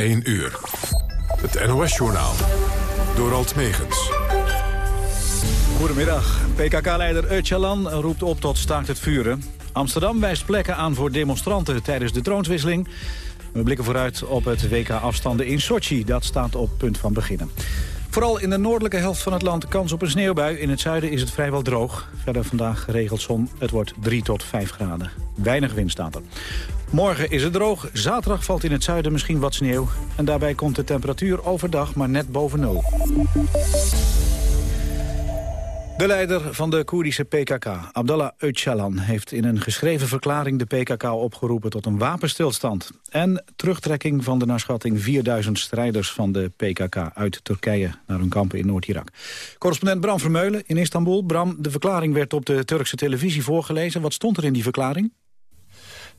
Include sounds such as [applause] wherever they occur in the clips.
1 uur. Het NOS-journaal. Door Alt Megens. Goedemiddag. PKK-leider Öcalan roept op tot staakt het vuren. Amsterdam wijst plekken aan voor demonstranten tijdens de troonswisseling. We blikken vooruit op het WK-afstanden in Sochi. Dat staat op punt van beginnen. Vooral in de noordelijke helft van het land kans op een sneeuwbui. In het zuiden is het vrijwel droog. Verder vandaag geregeld zon. Het wordt 3 tot 5 graden. Weinig wind staat er. Morgen is het droog. Zaterdag valt in het zuiden misschien wat sneeuw. En daarbij komt de temperatuur overdag maar net boven nul. De leider van de Koerdische PKK, Abdallah Öcalan, heeft in een geschreven verklaring de PKK opgeroepen tot een wapenstilstand en terugtrekking van de naar schatting 4000 strijders van de PKK uit Turkije naar hun kampen in Noord-Irak. Correspondent Bram Vermeulen in Istanbul. Bram, de verklaring werd op de Turkse televisie voorgelezen. Wat stond er in die verklaring?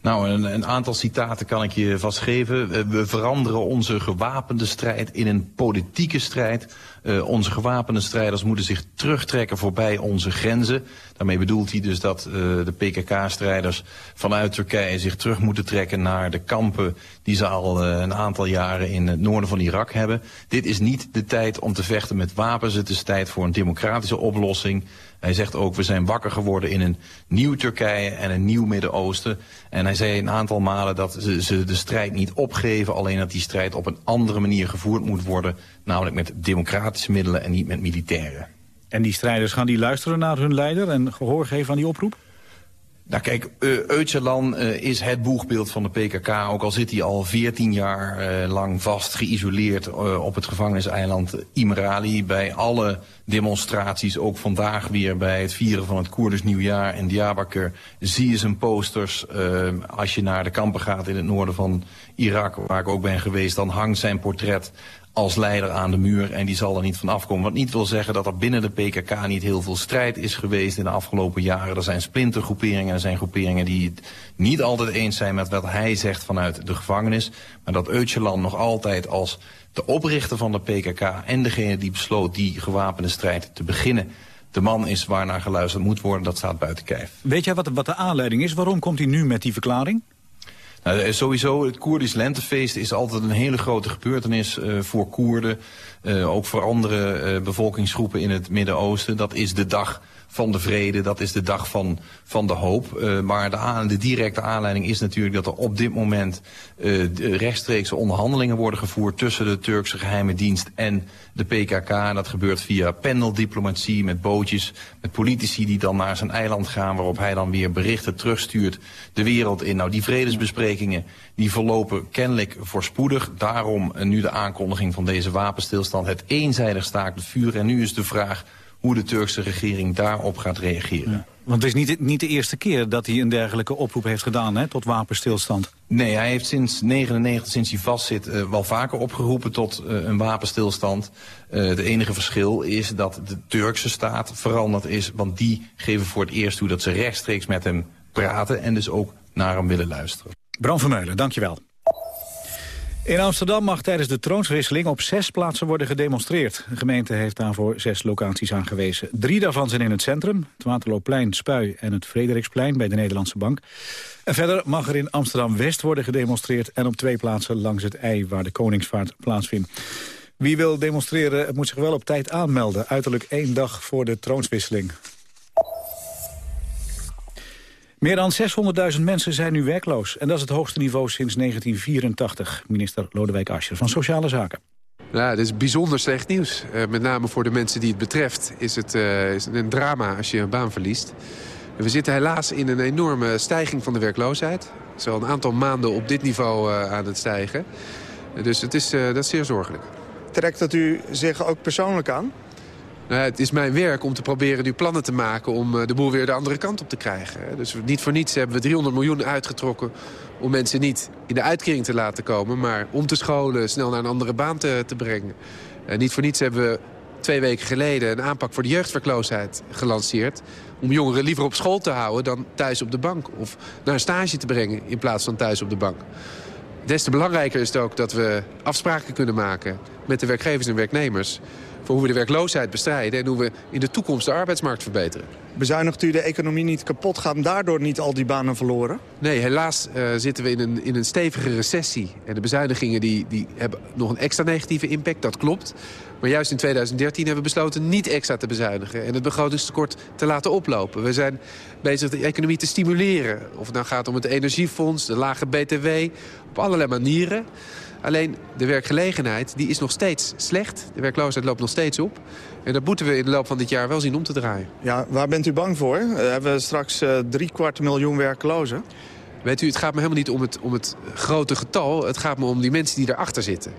Nou, een, een, aantal citaten kan ik je vast geven. We veranderen onze gewapende strijd in een politieke strijd. Uh, onze gewapende strijders moeten zich terugtrekken voorbij onze grenzen. Daarmee bedoelt hij dus dat uh, de PKK-strijders vanuit Turkije zich terug moeten trekken naar de kampen die ze al uh, een aantal jaren in het noorden van Irak hebben. Dit is niet de tijd om te vechten met wapens. Het is tijd voor een democratische oplossing. Hij zegt ook, we zijn wakker geworden in een nieuw Turkije en een nieuw Midden-Oosten. En hij zei een aantal malen dat ze, ze, de strijd niet opgeven, alleen dat die strijd op een andere manier gevoerd moet worden. Namelijk met democratische middelen en niet met militairen. En die strijders, gaan die luisteren naar hun leider en gehoor geven aan die oproep? Nou kijk, Öcalan uh, is het boegbeeld van de PKK. Ook al zit hij al 14 jaar uh, lang vast geïsoleerd op het gevangeniseiland Imrali. Bij alle demonstraties, ook vandaag weer bij het vieren van het Koerdisch nieuwjaar in Diyarbakir... zie je zijn posters. als je naar de kampen gaat in het noorden van Irak, waar ik ook ben geweest... dan hangt zijn portret als leider aan de muur en die zal er niet van afkomen. Wat niet wil zeggen dat er binnen de PKK niet heel veel strijd is geweest in de afgelopen jaren. Er zijn splintergroeperingen, er zijn groeperingen die het niet altijd eens zijn met wat hij zegt vanuit de gevangenis. Maar dat Öcalan nog altijd als de oprichter van de PKK en degene die besloot die gewapende strijd te beginnen de man is waarnaar geluisterd moet worden, dat staat buiten kijf. Weet jij wat, wat de aanleiding is? Waarom komt hij nu met die verklaring? Nou, eh, sowieso, het Koerdisch Lentefeest is altijd een hele grote gebeurtenis uh, voor Koerden. Uh, ook voor andere bevolkingsgroepen in het Midden-Oosten. Dat is de dag van de vrede, dat is de dag van, van de hoop. Uh, maar de, de, directe aanleiding is natuurlijk dat er op dit moment uh, rechtstreekse onderhandelingen worden gevoerd tussen de Turkse geheime dienst en de PKK. Dat gebeurt via paneldiplomatie met bootjes, met politici die dan naar zijn eiland gaan, waarop hij dan weer berichten terugstuurt de wereld in. Nou, die vredesbesprekingen die verlopen kennelijk voorspoedig. Daarom uh, nu de aankondiging van deze wapenstilstand, het eenzijdig staakt het vuur. En nu is de vraag hoe de Turkse regering daarop gaat reageren. Ja. Want het is niet, niet de eerste keer dat hij een dergelijke oproep heeft gedaan hè, tot wapenstilstand. Nee, hij heeft sinds 99, sinds hij vastzit, uh, wel vaker opgeroepen tot uh, een wapenstilstand. Uh, het enige verschil is dat de Turkse staat veranderd is. Want die geven voor het eerst toe dat ze rechtstreeks met hem praten en dus ook naar hem willen luisteren. Bram Vermeulen, dankjewel. In Amsterdam mag tijdens de troonswisseling op zes plaatsen worden gedemonstreerd. De gemeente heeft daarvoor zes locaties aangewezen. Drie daarvan zijn in het centrum, het Waterloopplein, Spui en het Frederiksplein bij de Nederlandse Bank. En verder mag er in Amsterdam-West worden gedemonstreerd en op twee plaatsen langs het ei waar de Koningsvaart plaatsvindt. Wie wil demonstreren moet zich wel op tijd aanmelden, uiterlijk één dag voor de troonswisseling. Meer dan 600.000 mensen zijn nu werkloos. En dat is het hoogste niveau sinds 1984. Minister Lodewijk Asscher van Sociale Zaken. Ja, dit is bijzonder slecht nieuws. Uh, met name voor de mensen die het betreft is het, uh, is een drama als je een baan verliest. We zitten helaas in een enorme stijging van de werkloosheid. Het is al een aantal maanden op dit niveau uh, aan het stijgen. Dus het is, dat is zeer zorgelijk. Trekt dat u zich ook persoonlijk aan? Nou, het is mijn werk om te proberen nu plannen te maken om eh, de boel weer de andere kant op te krijgen. Dus niet voor niets hebben we 300 miljoen uitgetrokken om mensen niet in de uitkering te laten komen... maar om te scholen, snel naar een andere baan te, te brengen. En niet voor niets hebben we twee weken geleden een aanpak voor de jeugdwerkloosheid gelanceerd... om jongeren liever op school te houden dan thuis op de bank... of naar een stage te brengen in plaats van thuis op de bank. Des te belangrijker is het ook dat we afspraken kunnen maken met de werkgevers en werknemers voor hoe we de werkloosheid bestrijden... en hoe we in de toekomst de arbeidsmarkt verbeteren. Bezuinigt u de economie niet kapot? Gaan daardoor niet al die banen verloren? Nee, helaas uh, zitten we in een, in een stevige recessie. En de bezuinigingen die, die hebben nog een extra negatieve impact, dat klopt. Maar juist in 2013 hebben we besloten niet extra te bezuinigen... en het begrotingstekort te laten oplopen. We zijn bezig de economie te stimuleren. Of het nou gaat om het energiefonds, de lage btw, op allerlei manieren. Alleen de werkgelegenheid die is nog steeds slecht. De werkloosheid loopt nog steeds op. En dat moeten we in de loop van dit jaar wel zien om te draaien. Ja, waar bent u bang voor? Hebben we straks uh, drie kwart miljoen werklozen? Weet u, het gaat me helemaal niet om het, om het grote getal. Het gaat me om die mensen die erachter zitten.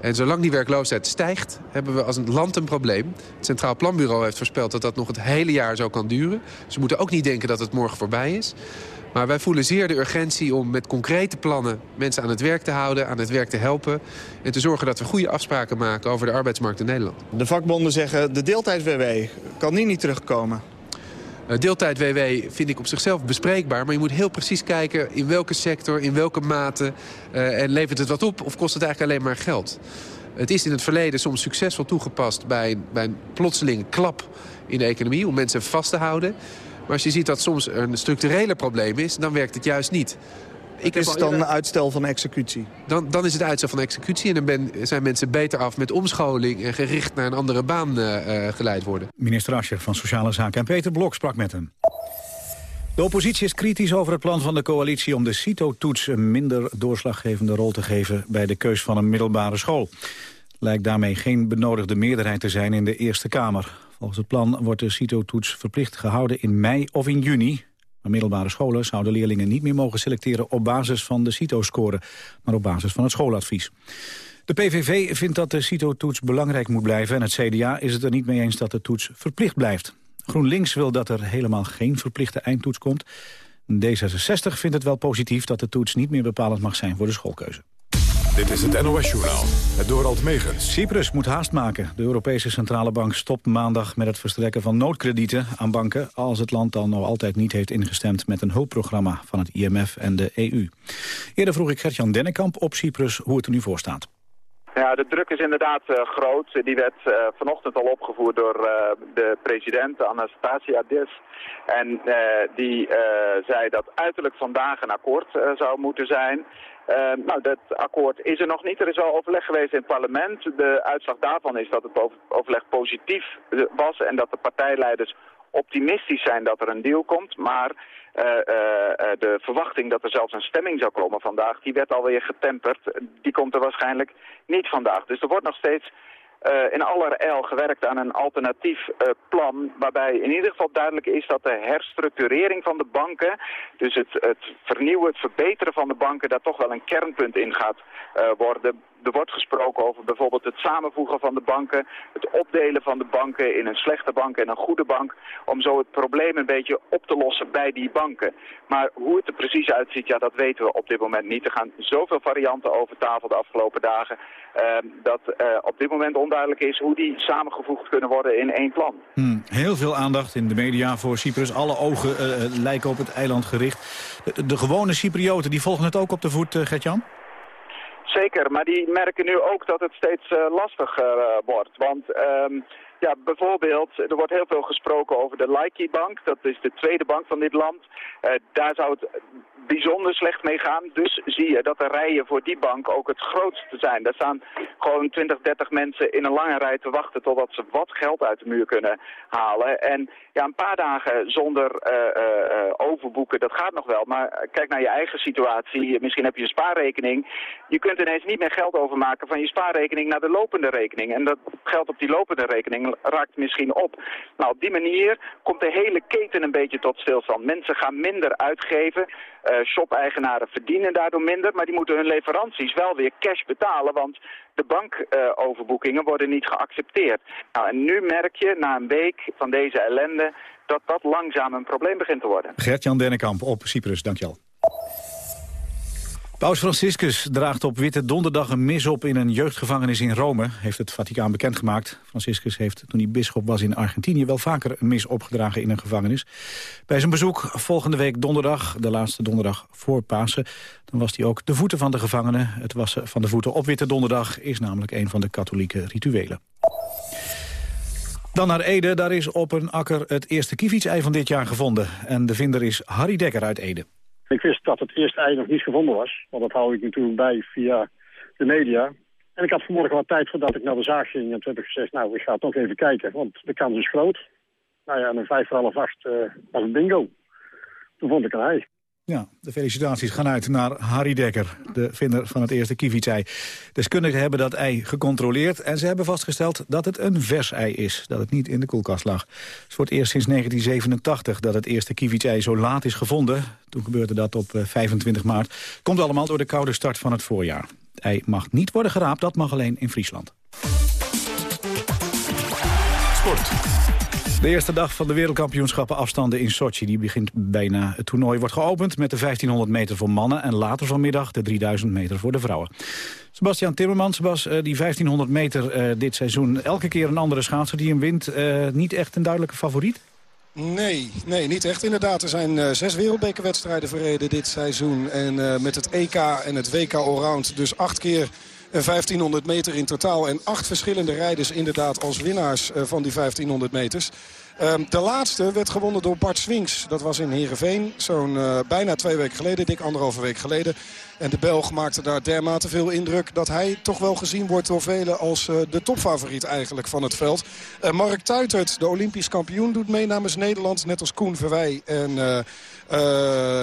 En zolang die werkloosheid stijgt, hebben we als een land een probleem. Het Centraal Planbureau heeft voorspeld dat dat nog het hele jaar zo kan duren. Ze moeten ook niet denken dat het morgen voorbij is. Maar wij voelen zeer de urgentie om met concrete plannen mensen aan het werk te houden, aan het werk te helpen. En te zorgen dat we goede afspraken maken over de arbeidsmarkt in Nederland. De vakbonden zeggen de deeltijd-WW kan niet, niet terugkomen. Uh, Deeltijd-WW vind ik op zichzelf bespreekbaar. Maar je moet heel precies kijken in welke sector, in welke mate. Uh, en levert het wat op of kost het eigenlijk alleen maar geld? Het is in het verleden soms succesvol toegepast bij, bij een plotselinge klap in de economie... om mensen vast te houden. Maar als je ziet dat soms een structurele probleem is, dan werkt het juist niet. Ik is het dan een uitstel van executie? Dan, dan is het uitstel van executie en dan ben, zijn mensen beter af met omscholing... en gericht naar een andere baan uh, geleid worden. Minister Ascher van Sociale Zaken en Peter Blok sprak met hem. De oppositie is kritisch over het plan van de coalitie om de CITO-toets een minder doorslaggevende rol te geven bij de keus van een middelbare school. Lijkt daarmee geen benodigde meerderheid te zijn in de Eerste Kamer. Volgens het plan wordt de CITO-toets verplicht gehouden in mei of in juni. Maar middelbare scholen zouden leerlingen niet meer mogen selecteren op basis van de CITO-score, maar op basis van het schooladvies. De PVV vindt dat de CITO-toets belangrijk moet blijven en het CDA is het er niet mee eens dat de toets verplicht blijft. GroenLinks wil dat er helemaal geen verplichte eindtoets komt. D66 vindt het wel positief dat de toets niet meer bepalend mag zijn voor de schoolkeuze. Dit is het NOS-journaal, het Dorald Megens. Cyprus moet haast maken. De Europese Centrale Bank stopt maandag met het verstrekken van noodkredieten aan banken... als het land dan nog altijd niet heeft ingestemd met een hulpprogramma van het IMF en de EU. Eerder vroeg ik Gertjan Dennekamp op Cyprus hoe het er nu voor staat. Ja, de druk is inderdaad uh, groot. Die werd uh, vanochtend al opgevoerd door uh, de president Anastasiadis. En die zei dat uiterlijk vandaag een akkoord zou moeten zijn. Uh, nou, dat akkoord is er nog niet. Er is al overleg geweest in het parlement. De uitslag daarvan is dat het overleg positief was en dat de partijleiders optimistisch zijn dat er een deal komt. Maar uh, uh, de verwachting dat er zelfs een stemming zou komen vandaag, die werd alweer getemperd. Die komt er waarschijnlijk niet vandaag. Dus er wordt nog steeds uh, in allerijl gewerkt aan een alternatief uh, plan... waarbij in ieder geval duidelijk is dat de herstructurering van de banken... dus het, het vernieuwen, het verbeteren van de banken... daar toch wel een kernpunt in gaat uh, worden er wordt gesproken over bijvoorbeeld het samenvoegen van de banken, het opdelen van de banken in een slechte bank en een goede bank, om zo het probleem een beetje op te lossen bij die banken. Maar hoe het er precies uitziet, ja, dat weten we op dit moment niet. Er gaan zoveel varianten over tafel de afgelopen dagen, uh, dat uh, op dit moment onduidelijk is hoe die samengevoegd kunnen worden in één plan. Hmm, heel veel aandacht in de media voor Cyprus. Alle ogen uh, lijken op het eiland gericht. De, de gewone Cyprioten die volgen het ook op de voet, Gertjan? Zeker, maar die merken nu ook dat het steeds uh, lastiger uh, wordt. Want um, ja, bijvoorbeeld, er wordt heel veel gesproken over de Laiki Bank. Dat is de tweede bank van dit land. Uh, daar zou het bijzonder slecht mee gaan. Dus zie je dat de rijen voor die bank ook het grootste zijn. Daar staan gewoon 20, 30 mensen in een lange rij te wachten totdat ze wat geld uit de muur kunnen halen. En ja, een paar dagen zonder uh, uh, overboeken, dat gaat nog wel. Maar kijk naar je eigen situatie. Misschien heb je een spaarrekening. Je kunt ineens niet meer geld overmaken van je spaarrekening naar de lopende rekening. En dat geld op die lopende rekening raakt misschien op. Nou, op die manier komt de hele keten een beetje tot stilstand. Mensen gaan minder uitgeven. Shop-eigenaren verdienen daardoor minder, maar die moeten hun leveranties wel weer cash betalen, want de bankoverboekingen worden niet geaccepteerd. Nou, en nu merk je na een week van deze ellende dat dat langzaam een probleem begint te worden. Gert-Jan Dennekamp op Cyprus, dankjewel. Paus Franciscus draagt op Witte Donderdag een mis op in een jeugdgevangenis in Rome, heeft het Vaticaan bekendgemaakt. Franciscus heeft toen hij bisschop was in Argentinië wel vaker een mis opgedragen in een gevangenis. Bij zijn bezoek volgende week donderdag, de laatste donderdag voor Pasen, dan was hij ook de voeten van de gevangenen. Het wassen van de voeten op Witte Donderdag is namelijk een van de katholieke rituelen. Dan naar Ede, daar is op een akker het eerste kievietsei van dit jaar gevonden. En de vinder is Harry Dekker uit Ede. Ik wist dat het eerste ei nog niet gevonden was, want dat hou ik natuurlijk bij via de media. En ik had vanmorgen wat tijd voordat ik naar de zaag ging. En toen heb ik gezegd, nou, ik ga toch even kijken, want de kans is groot. Nou ja, en een vijf voor half acht uh, was een bingo. Toen vond ik een ei. Ja, de felicitaties gaan uit naar Harry Dekker, de vinder van het eerste kievitsei. Deskundigen hebben dat ei gecontroleerd en ze hebben vastgesteld dat het een vers ei is, dat het niet in de koelkast lag. Het het eerst sinds 1987 dat het eerste kievitsei zo laat is gevonden. Toen gebeurde dat op 25 eh, maart. Komt allemaal door de koude start van het voorjaar. Het ei mag niet worden geraapt, dat mag alleen in Friesland. Sport. De eerste dag van de wereldkampioenschappen afstanden in Sochi. Die begint bijna. Het toernooi wordt geopend met de 1500 meter voor mannen... en later vanmiddag de 3000 meter voor de vrouwen. Sebastian Timmermans, Sebas, eh, die 1500 meter uh, dit seizoen... elke keer een andere schaatser die hem wint. Uh, niet echt een duidelijke favoriet? Nee, nee, niet echt inderdaad. Er zijn zes wereldbekerwedstrijden verreden dit seizoen. En met het EK en het WK Allround dus acht keer 1500 meter in totaal. En acht verschillende rijders inderdaad als winnaars uh, van die 1500 meters. Um, de laatste werd gewonnen door Bart Swings. Dat was in Heerenveen, zo'n uh, bijna twee weken geleden, dik anderhalve week geleden. En de Belg maakte daar dermate veel indruk... dat hij toch wel gezien wordt door velen als uh, de topfavoriet eigenlijk van het veld. Uh, Mark Tuitert, de Olympisch kampioen, doet mee namens Nederland. Net als Koen Verwij en... Uh,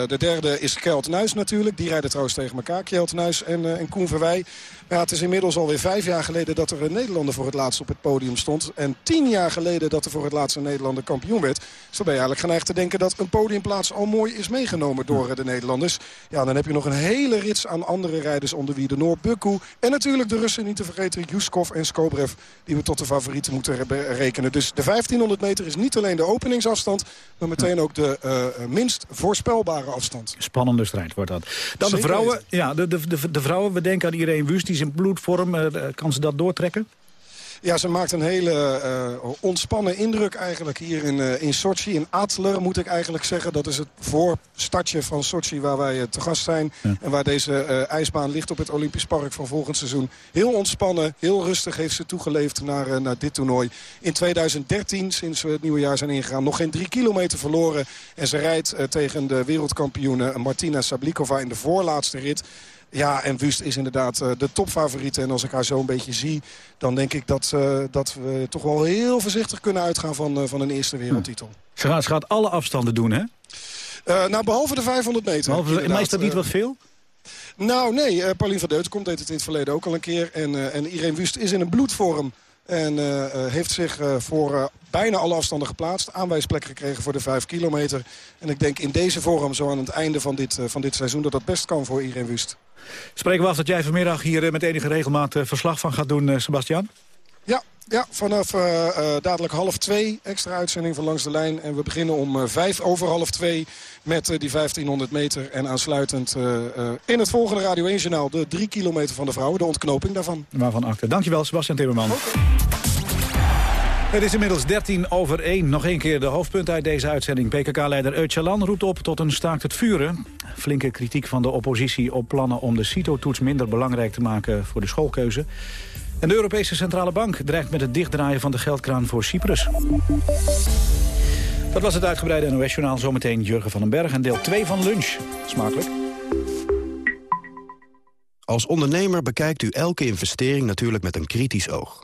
de derde is Kjeld Nuis natuurlijk. Die rijden trouwens tegen elkaar, Kjeld Nuis en, en Koen Verwij. Ja, het is inmiddels alweer vijf jaar geleden dat er een Nederlander voor het laatst op het podium stond. En tien jaar geleden dat er voor het laatst een Nederlander kampioen werd. Dus ben je eigenlijk geneigd te denken dat een podiumplaats al mooi is meegenomen door de Nederlanders. Ja, dan heb je nog een hele rits aan andere rijders onder wie de Noor Bukku. En natuurlijk de Russen niet te vergeten, Yuskov en Skobrev. Die we tot de favorieten moeten rekenen. Dus de 1500 meter is niet alleen de openingsafstand. Maar meteen ook de uh, minst voorspelbare afstand. Spannende strijd wordt dat. Dan de vrouwen. Ja, de, de, de, de, vrouwen. We denken aan Irene Wust. Die is in bloedvorm. Uh, kan ze dat doortrekken? Ja, ze maakt een hele uh, ontspannen indruk eigenlijk hier in, uh, in Sochi. In Adler moet ik eigenlijk zeggen. Dat is het voorstadje van Sochi waar wij uh, te gast zijn. Ja. En waar deze ijsbaan ligt op het Olympisch Park van volgend seizoen. Heel ontspannen, heel rustig heeft ze toegeleefd naar, naar dit toernooi. In 2013, sinds we het nieuwe jaar zijn ingegaan, nog geen drie kilometer verloren. En ze rijdt tegen de wereldkampioene Martina Sablikova in de voorlaatste rit. Ja, en Wust is inderdaad uh, de topfavoriete. En als ik haar zo een beetje zie, dan denk ik dat, uh, dat we toch wel heel voorzichtig kunnen uitgaan van, uh, van een eerste wereldtitel. Ze gaat, ze gaat alle afstanden doen, hè? nou, behalve de 500 meter. Behalve, maar is dat niet wat veel? Nou, nee. Uh, Paulien van Deutenkom deed het in het verleden ook al een keer. En, uh, en Irene Wust is in een bloedvorm. En uh, heeft zich voor bijna alle afstanden geplaatst. Aanwijsplek gekregen voor de 5 kilometer. En ik denk in deze vorm, zo aan het einde van dit, van dit seizoen... dat dat best kan voor Irene Wust. Spreken we af dat jij vanmiddag hier met enige regelmaat verslag van gaat doen, Sebastian? Ja, ja, vanaf uh, uh, dadelijk half twee extra uitzending van Langs de Lijn. En we beginnen om uh, vijf over half twee met die 1500 meter. En aansluitend in het volgende Radio 1 Journaal de drie kilometer van de vrouwen. De ontknoping daarvan. Waarvan acte. Dankjewel, Sebastian Timmerman. Okay. Het is inmiddels 13 over 1. Nog één keer de hoofdpunt uit deze uitzending. PKK-leider Öcalan roept op tot een staakt het vuren. Flinke kritiek van de oppositie op plannen om de CITO-toets minder belangrijk te maken voor de schoolkeuze. En de Europese Centrale Bank dreigt met het dichtdraaien van de geldkraan voor Cyprus. Dat was het uitgebreide NOS-journaal. Zometeen Jurgen van den Berg en deel 2 van Lunch. Smakelijk. Als ondernemer bekijkt u elke investering natuurlijk met een kritisch oog.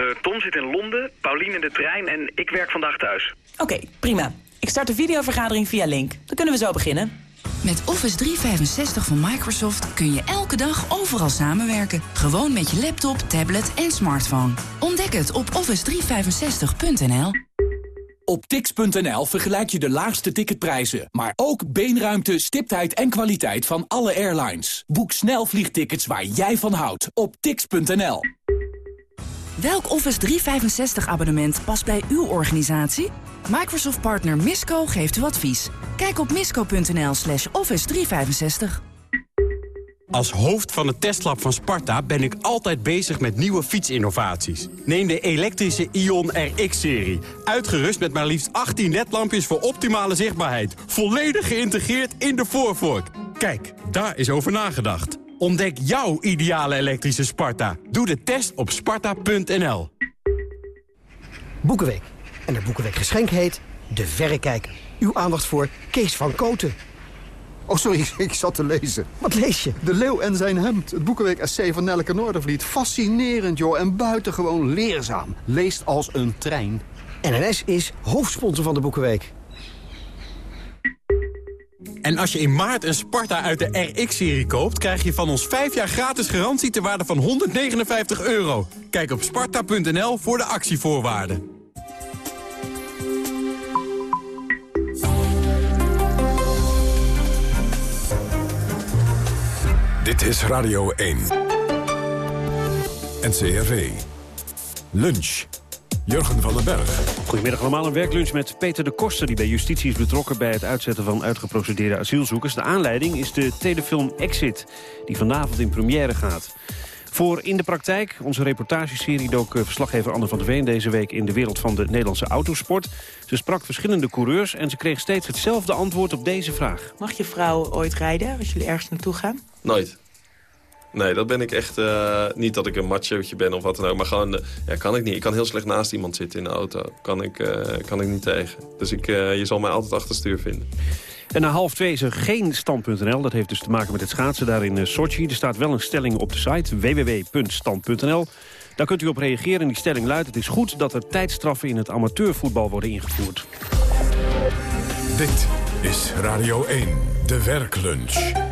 Uh, Tom zit in Londen, Paulien in de trein en ik werk vandaag thuis. Oké, okay, prima. Ik start de videovergadering via Link. Dan kunnen we zo beginnen. Met Office 365 van Microsoft kun je elke dag overal samenwerken. Gewoon met je laptop, tablet en smartphone. Ontdek het op office365.nl. Op tix.nl vergelijk je de laagste ticketprijzen, maar ook beenruimte, stiptheid en kwaliteit van alle airlines. Boek snel vliegtickets waar jij van houdt op tix.nl. Welk Office 365 abonnement past bij uw organisatie? Microsoft partner Misco geeft u advies. Kijk op misco.nl slash office 365. Als hoofd van het testlab van Sparta ben ik altijd bezig met nieuwe fietsinnovaties. Neem de elektrische Ion RX-serie. Uitgerust met maar liefst 18 ledlampjes voor optimale zichtbaarheid. Volledig geïntegreerd in de voorvork. Kijk, daar is over nagedacht. Ontdek jouw ideale elektrische Sparta. Doe de test op sparta.nl. Boekenweek. En de Boekenweek geschenk heet De Verrekijker. Uw aandacht voor Kees van Koten. Oh, sorry, [laughs] ik zat te lezen. Wat lees je? De Leeuw en zijn hemd. Het Boekenweek essay van Nelleke Noordervliet. Fascinerend, joh. En buitengewoon leerzaam. Leest als een trein. NNS is hoofdsponsor van de Boekenweek. En als je in maart een Sparta uit de RX-serie koopt... krijg je van ons 5 jaar gratis garantie ter waarde van 159 euro. Kijk op sparta.nl voor de actievoorwaarden. Dit is Radio 1. NCRV. Lunch. Jurgen van den Berg. Goedemiddag allemaal, een werklunch met Peter de Koster... die bij justitie is betrokken bij het uitzetten van uitgeprocedeerde asielzoekers. De aanleiding is de telefilm Exit, die vanavond in première gaat. Voor In de Praktijk, onze reportageserie, dook eh, verslaggever Anne van der Veen... deze week in de wereld van de Nederlandse autosport. Ze sprak verschillende coureurs en ze kreeg steeds hetzelfde antwoord op deze vraag. Mag je vrouw ooit rijden als jullie ergens naartoe gaan? Nooit. Nee, dat ben ik echt... eh, niet dat ik een machootje ben of wat dan ook. Maar gewoon, eh, ja, kan ik niet. Ik kan heel slecht naast iemand zitten in de auto. Kan ik, eh, kan ik niet tegen. Dus ik, eh, je zal mij altijd achter het stuur vinden. En na half twee is er geen stand.nl. Dat heeft dus te maken met het schaatsen daar in Sochi. Er staat wel een stelling op de site www.stand.nl. Daar kunt u op reageren. Die stelling luidt... het is goed dat er tijdstraffen in het amateurvoetbal worden ingevoerd. Dit is Radio 1, de werklunch.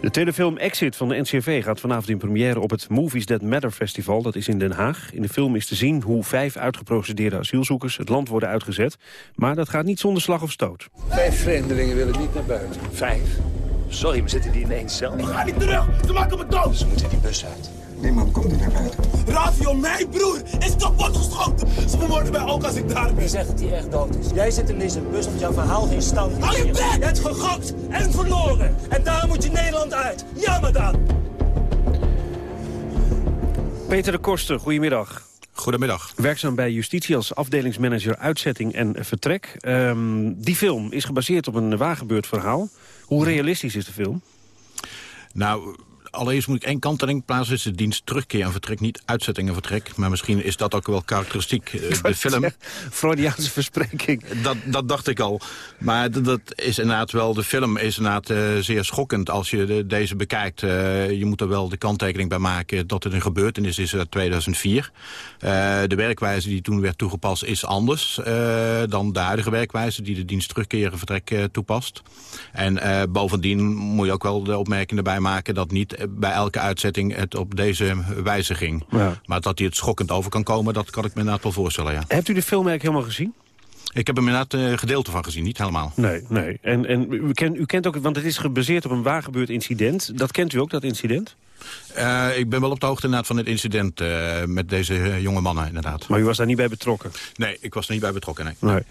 De telefilm Exit van de NCRV gaat vanavond in première op het Movies That Matter Festival. Dat is in Den Haag. In de film is te zien hoe vijf uitgeprocedeerde asielzoekers het land worden uitgezet. Maar dat gaat niet zonder slag of stoot. Vijf vreemdelingen willen niet naar buiten. Vijf? Sorry, maar zitten die in één cel? Ik ga niet terug! Ze maken me dood! Ze moeten die bus uit. Niemand komt er naar buiten. Ravio, mijn broer, is kapot geschoten! Ze vermoorden mij ook als ik daar ben. Je zegt dat hij echt dood is. Jij zit in deze bus omdat jouw verhaal geen stand Hou je bek! Je hebt gegokt en verloren. En daar moet je Nederland uit. Jammer dan. Peter de Koster, goedemiddag. Goedemiddag. Werkzaam bij justitie als afdelingsmanager uitzetting en vertrek. Ehm, die film is gebaseerd op een wagenbeurt verhaal. Hoe realistisch is de film? Nou, allereerst moet ik één kanttekening plaatsen. is de dienst terugkeer en vertrek, niet uitzetting en vertrek. Maar misschien is dat ook wel karakteristiek. eh, de film. Freudiaanse verspreking. Dat, dat dacht ik al. Maar dat- is inderdaad wel... De film is inderdaad eh, zeer schokkend als je de- deze bekijkt. Eh, je moet er wel de kanttekening bij maken dat het een gebeurtenis is uit 2004. Eh, de werkwijze die toen werd toegepast is anders dan de huidige werkwijze... die de dienst terugkeer en vertrek toepast. En bovendien moet je ook wel de opmerking erbij maken... dat niet bij elke uitzetting het op deze wijze ging. Ja. Maar dat hij het schokkend over kan komen, dat kan ik me inderdaad wel voorstellen, ja. Hebt u de film eigenlijk helemaal gezien? Ik heb er inderdaad een gedeelte van gezien, niet helemaal. Nee, nee. En, en u, kent, u kent ook, want het is gebaseerd op een waargebeurd incident. Dat kent u ook, dat incident? Eh, ik ben wel op de hoogte inderdaad van het incident eh, met deze eh, jonge mannen, inderdaad. Maar u was daar niet bij betrokken? Nee, ik was er niet bij betrokken, nee. Nee.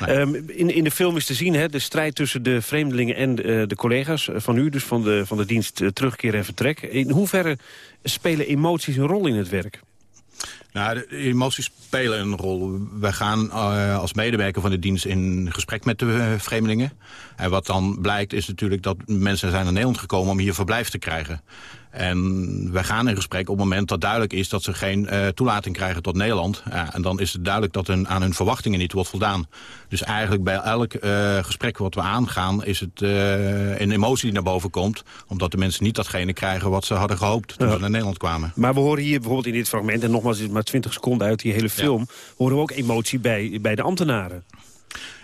Nee. Ehm, in, in de film is te zien hè, de strijd tussen de vreemdelingen en de collega's van u, dus van de, van de dienst terugkeer en vertrek. In hoeverre spelen emoties een rol in het werk? Nou, de emoties spelen een rol. Wij gaan als medewerker van de dienst in gesprek met de vreemdelingen. En wat dan blijkt is natuurlijk dat mensen zijn naar Nederland gekomen om hier verblijf te krijgen. En wij gaan in gesprek op het moment dat duidelijk is dat ze geen eh, toelating krijgen tot Nederland. Ja, en dan is het duidelijk dat hun, aan hun verwachtingen niet wordt voldaan. Dus eigenlijk bij elk eh, gesprek wat we aangaan is het eh, een emotie die naar boven komt. Omdat de mensen niet datgene krijgen wat ze hadden gehoopt toen Ja. ze naar Nederland kwamen. Maar we horen hier bijvoorbeeld in dit fragment, en nogmaals, het is maar 20 seconden uit die hele film, horen we ook emotie bij, bij de ambtenaren.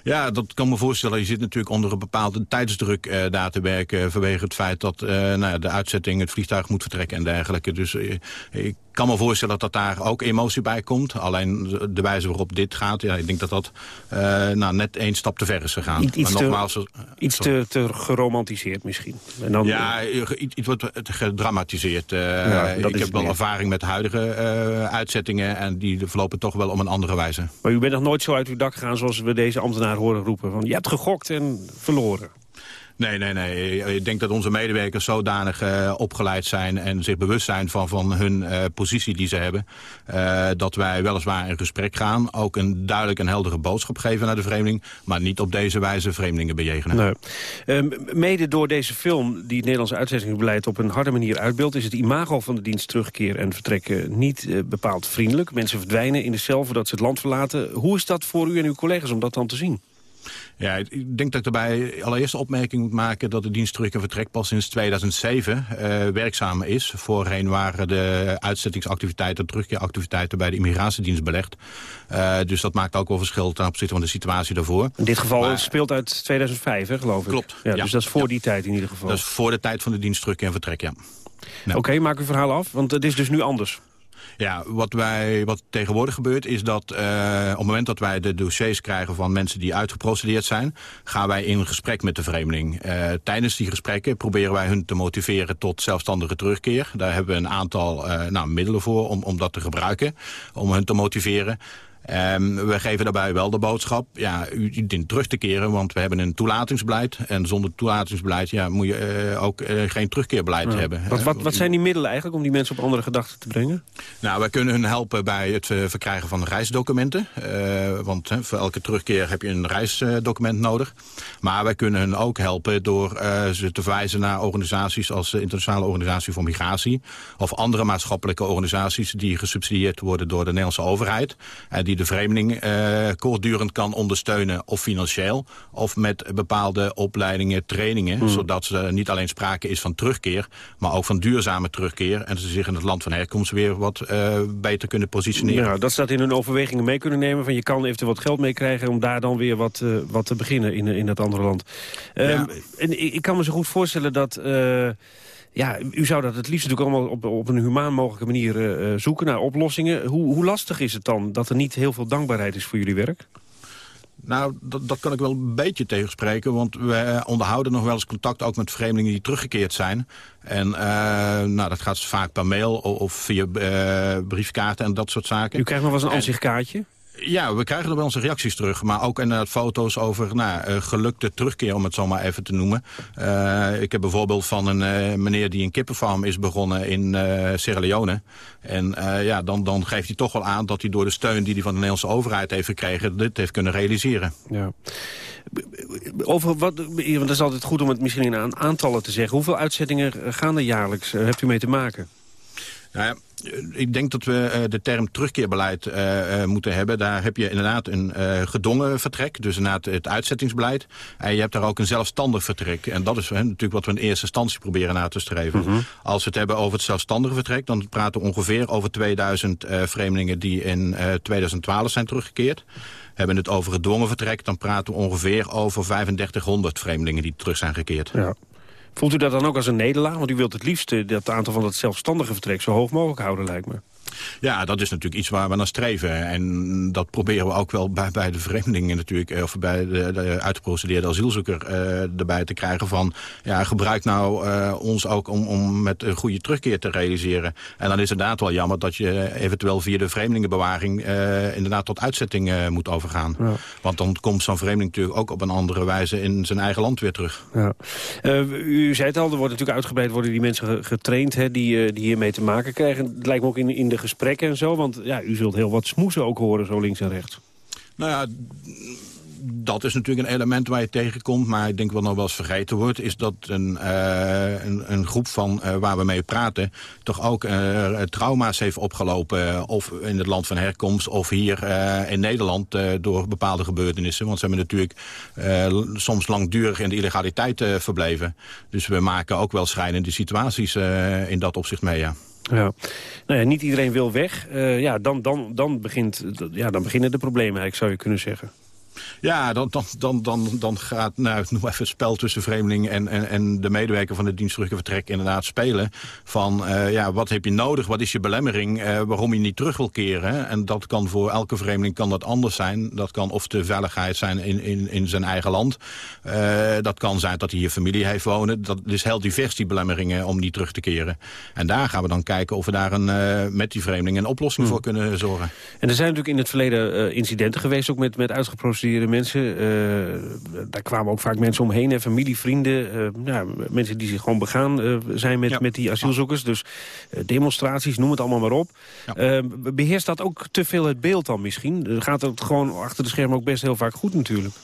Ja, dat kan me voorstellen. Je zit natuurlijk onder een bepaalde tijdsdruk uh, daar te werken... vanwege het feit dat uh, nou ja, de uitzetting, het vliegtuig moet vertrekken en dergelijke. Dus uh, ik kan me voorstellen dat daar ook emotie bij komt. Alleen de wijze waarop dit gaat, ja, ik denk dat dat nou, net één stap te ver is gegaan. Iets, maar nogmaals, te, iets te, te geromantiseerd misschien. En dan, ja, iets, wordt gedramatiseerd. Ja, ik heb wel ervaring met huidige uitzettingen en die verlopen toch wel om een andere wijze. Maar u bent nog nooit zo uit uw dak gegaan zoals we deze ambtenaar horen roepen. Van, je hebt gegokt en verloren. Nee, nee, nee. Ik denk dat onze medewerkers zodanig uh, opgeleid zijn... en zich bewust zijn van, van hun uh, positie die ze hebben... Uh, dat wij weliswaar in gesprek gaan. Ook een duidelijk en heldere boodschap geven naar de vreemdeling... maar niet op deze wijze vreemdelingen bejegenen. Nee. Mede door deze film die het Nederlandse uitzettingsbeleid... op een harde manier uitbeeldt... is het imago van de dienst terugkeer en vertrekken niet bepaald vriendelijk. Mensen verdwijnen in de cel voordat ze het land verlaten. Hoe is dat voor u en uw collega's om dat dan te zien? Ja, ik denk dat ik daarbij allereerst de opmerking moet maken... dat de dienst terug en vertrek pas sinds 2007 uh, werkzaam is. Voorheen waren de uitzettingsactiviteiten, terugkeeractiviteiten... bij de immigratiedienst belegd. Uh, dus dat maakt ook wel verschil ten opzichte van de situatie daarvoor. In dit geval maar, speelt uit 2005, hè, geloof ik? Klopt. Ja, ja, dus dat is voor ja. die tijd in ieder geval. Dat is voor de tijd van de dienst terug en vertrek, ja. Nou. Oké, okay, maak uw verhaal af, want het is dus nu anders. Ja, wat, wij, wat tegenwoordig gebeurt is dat uh, op het moment dat wij de dossiers krijgen van mensen die uitgeprocedeerd zijn, gaan wij in gesprek met de vreemdeling. Uh, tijdens die gesprekken proberen wij hun te motiveren tot zelfstandige terugkeer. Daar hebben we een aantal uh, nou, middelen voor om, om dat te gebruiken, om hun te motiveren. Um, we geven daarbij wel de boodschap, ja, u dient terug te keren, want we hebben een toelatingsbeleid. En zonder toelatingsbeleid ja, moet je uh, ook uh, geen terugkeerbeleid ja. hebben. Wat, wat, wat zijn die middelen eigenlijk om die mensen op andere gedachten te brengen? Nou, wij kunnen hun helpen bij het verkrijgen van reisdocumenten. want voor elke terugkeer heb je een reisdocument nodig. Maar wij kunnen hun ook helpen door ze te verwijzen naar organisaties als de Internationale Organisatie voor Migratie. Of andere maatschappelijke organisaties die gesubsidieerd worden door de Nederlandse overheid. En die de vreemdeling uh, kortdurend kan ondersteunen of financieel of met bepaalde opleidingen, trainingen, hmm. zodat ze niet alleen sprake is van terugkeer, maar ook van duurzame terugkeer en ze zich in het land van herkomst weer wat uh, beter kunnen positioneren. Ja, dat ze dat in hun overwegingen mee kunnen nemen van je kan eventueel wat geld meekrijgen om daar dan weer wat, uh, wat te beginnen in, in dat andere land. Ja. Um, en ik, ik kan me zo goed voorstellen dat ja, u zou dat het liefst natuurlijk allemaal op, op een humaan mogelijke manier uh, zoeken naar oplossingen. Hoe, hoe lastig is het dan dat er niet heel veel dankbaarheid is voor jullie werk? Nou, dat, dat kan ik wel een beetje tegenspreken. Want we onderhouden nog wel eens contact ook met vreemdelingen die teruggekeerd zijn. En uh, nou, dat gaat vaak per mail of via uh, briefkaarten en dat soort zaken. U krijgt nog wel eens een ansichtkaartje? Ja, we krijgen er bij onze reacties terug. Maar ook inderdaad foto's over nou, uh, gelukte terugkeer, om het zo maar even te noemen. Uh, ik heb bijvoorbeeld van een uh, meneer die een kippenfarm is begonnen in Sierra Leone. En ja, dan, dan geeft hij toch wel aan dat hij door de steun die hij van de Nederlandse overheid heeft gekregen... dit heeft kunnen realiseren. Ja. Over wat, want het is altijd goed om het misschien in aantallen te zeggen. Hoeveel uitzettingen gaan er jaarlijks? hebt u mee te maken? Nou ja, ik denk dat we uh, de term terugkeerbeleid uh, uh, moeten hebben. Daar heb je inderdaad een gedwongen vertrek, dus inderdaad het uitzettingsbeleid. En je hebt daar ook een zelfstandig vertrek. En dat is natuurlijk wat we in eerste instantie proberen na te streven. Mm -hmm. Als we het hebben over het zelfstandige vertrek, dan praten we ongeveer over 2000 vreemdelingen die in 2012 zijn teruggekeerd. Hebben we het over gedwongen vertrek, dan praten we ongeveer over 3500 vreemdelingen die terug zijn gekeerd. Ja. Voelt u dat dan ook als een nederlaag? Want u wilt het liefst eh, dat aantal van dat zelfstandige vertrek zo hoog mogelijk houden, lijkt me. Ja, dat is natuurlijk iets waar we naar streven. En dat proberen we ook wel bij, bij de vreemdelingen natuurlijk... Eh, of bij de, de uitgeprocedeerde asielzoeker uh, erbij te krijgen van... ja, gebruik nou uh, ons ook om, om met een goede terugkeer te realiseren. En dan is het inderdaad wel jammer dat je eventueel via de vreemdelingenbewaring... Uh, inderdaad tot uitzetting moet overgaan. Ja. Want dan komt zo'n vreemdeling natuurlijk ook op een andere wijze... in zijn eigen land weer terug. Ja. u zei het al, er wordt natuurlijk uitgebreid worden die mensen getraind... Hè, die, die hiermee te maken krijgen. Het lijkt me ook in, in de gesprekken en zo? Want ja, u zult heel wat smoesen ook horen, zo links en rechts. Nou ja, dat is natuurlijk een element waar je tegenkomt. Maar ik denk wat nog wel eens vergeten wordt... is dat een, uh, een, groep van uh, waar we mee praten... toch ook uh, trauma's heeft opgelopen. Of in het land van herkomst of hier in Nederland... door bepaalde gebeurtenissen. Want ze hebben natuurlijk soms langdurig in de illegaliteit verbleven. Dus we maken ook wel schrijnende situaties in dat opzicht mee, ja. Ja. Nou ja, niet iedereen wil weg. Uh, ja, dan, dan, dan, begint, ja, dan beginnen de problemen eigenlijk, zou je kunnen zeggen. Ja, dan, dan, dan, dan, dan gaat nou, noem even het spel tussen vreemdeling en, en, en de medewerker van de dienst vertrek inderdaad spelen. Van uh, ja, wat heb je nodig, wat is je belemmering, uh, waarom je niet terug wil keren. En dat kan voor elke vreemdeling kan dat anders zijn. Dat kan of de veiligheid zijn in, in, in zijn eigen land. Uh, dat kan zijn dat hij hier familie heeft wonen. Dat is heel divers die belemmeringen om niet terug te keren. En daar gaan we dan kijken of we daar een, met die vreemdeling een oplossing hmm. voor kunnen zorgen. En er zijn natuurlijk in het verleden incidenten geweest, ook met, met uitgeprocedeerde mensen. daar kwamen ook vaak mensen omheen, hè, familie, vrienden, ja, mensen die zich gewoon begaan uh, zijn met, met die asielzoekers. Dus demonstraties, noem het allemaal maar op. Ja. Beheerst dat ook te veel het beeld dan misschien? Gaat het gewoon achter de schermen ook best heel vaak goed natuurlijk?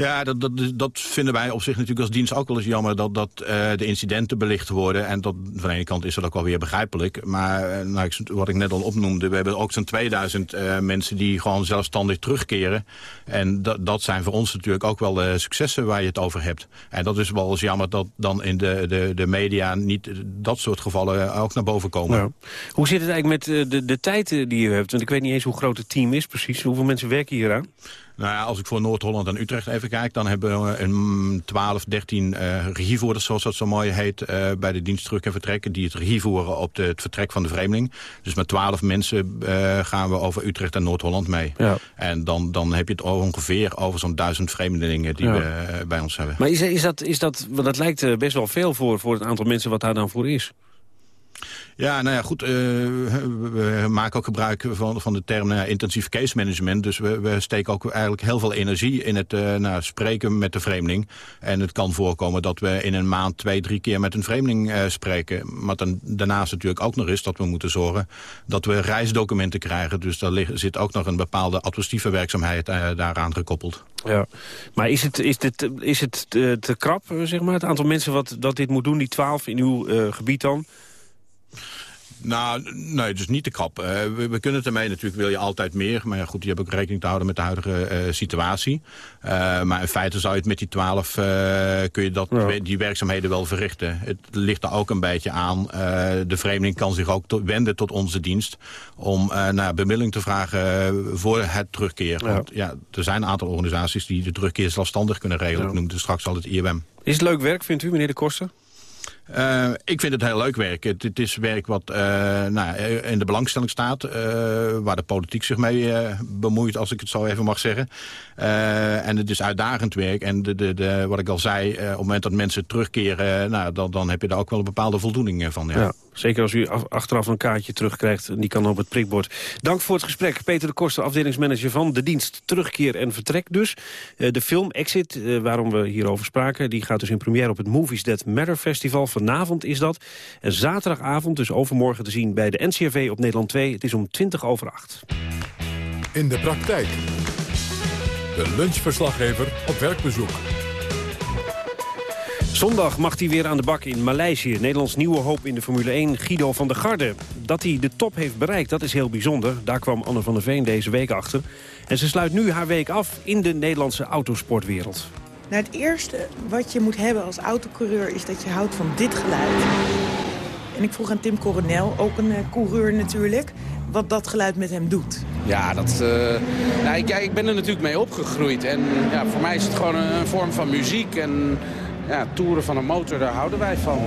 Ja, dat, dat, dat vinden wij op zich natuurlijk als dienst ook wel eens jammer... dat, dat uh, de incidenten belicht worden. En dat, van de ene kant is dat ook wel weer begrijpelijk. Maar uh, nou, wat ik net al opnoemde... we hebben ook zo'n 2000 uh, mensen die gewoon zelfstandig terugkeren. En dat, dat zijn voor ons natuurlijk ook wel de successen waar je het over hebt. En dat is wel eens jammer dat dan in de, de, de media... niet dat soort gevallen ook naar boven komen. Hoe zit het eigenlijk met de, de tijd die je hebt? Want ik weet niet eens hoe groot het team is precies. Hoeveel mensen werken hier aan? Nou ja, als ik voor Noord-Holland en Utrecht even kijk... dan hebben we een 12, 13 uh, regievoerders, zoals dat zo mooi heet... Uh, bij de dienst terug en vertrekken... die het regie voeren op de, het vertrek van de vreemdeling. Dus met 12 mensen uh, gaan we over Utrecht en Noord-Holland mee. Ja. En dan, dan heb je het ongeveer over zo'n duizend vreemdelingen... die ja. we bij ons hebben. Maar is, is, dat, is dat... Want dat lijkt best wel veel voor, voor het aantal mensen wat daar dan voor is. Ja, nou ja, goed. Uh, we maken ook gebruik van, van de term nou intensief case management. Dus we, we steken ook eigenlijk heel veel energie in het uh, nou, spreken met de vreemdeling. En het kan voorkomen dat we in een maand twee, drie keer met een vreemdeling uh, spreken. Maar dan, daarnaast natuurlijk ook nog eens dat we moeten zorgen dat we reisdocumenten krijgen. Dus daar zit ook nog een bepaalde administratieve werkzaamheid daaraan gekoppeld. Ja, maar is het, is dit, is het te, te krap, zeg maar, het aantal mensen wat dat dit moet doen, die twaalf in uw gebied dan? Nou, nee, dus niet te krap. Uh, we, we, kunnen het ermee, natuurlijk wil je altijd meer. Maar ja, goed, je hebt ook rekening te houden met de huidige uh, situatie. Uh, maar in feite zou je het met die twaalf, kun je dat, ja. die werkzaamheden wel verrichten. Het ligt er ook een beetje aan. de vreemdeling kan zich ook to wenden tot onze dienst... om naar bemiddeling te vragen voor het terugkeer. Ja. Want ja, er zijn een aantal organisaties die de terugkeer zelfstandig kunnen regelen. Ik noemde straks al het IWM. Is het leuk werk, vindt u, meneer De Koster? Uh, ik vind het heel leuk werk. Het, is werk wat uh, nou, in de belangstelling staat. Waar de politiek zich mee bemoeit, als ik het zo even mag zeggen. en het is uitdagend werk. En de, de, de, wat ik al zei, op het moment dat mensen terugkeren... nou, dan, dan heb je daar ook wel een bepaalde voldoening van. Ja. ja zeker als u achteraf een kaartje terugkrijgt. En die kan op het prikbord. Dank voor het gesprek. Peter de Koster, afdelingsmanager van de dienst Terugkeer en Vertrek dus. de film Exit, waarom we hierover spraken... die gaat dus in première op het Movies That Matter Festival Vanavond is dat. En zaterdagavond, dus overmorgen te zien bij de NCRV op Nederland 2. Het is om 20 over 8. In de praktijk. De lunchverslaggever op werkbezoek. Zondag mag hij weer aan de bak in Maleisië. Nederlands nieuwe hoop in de Formule 1, Guido van der Garde. Dat hij de top heeft bereikt, dat is heel bijzonder. Daar kwam Anne van der Veen deze week achter. En ze sluit nu haar week af in de Nederlandse autosportwereld. Nou, het eerste wat je moet hebben als autocoureur is dat je houdt van dit geluid. En ik vroeg aan Tim Coronel, ook een uh, coureur natuurlijk, wat dat geluid met hem doet. Ja, dat, uh, nou, ik, ja, ik ben er natuurlijk mee opgegroeid. En ja, voor mij is het gewoon een, een vorm van muziek. En ja, toeren van een motor, daar houden wij van.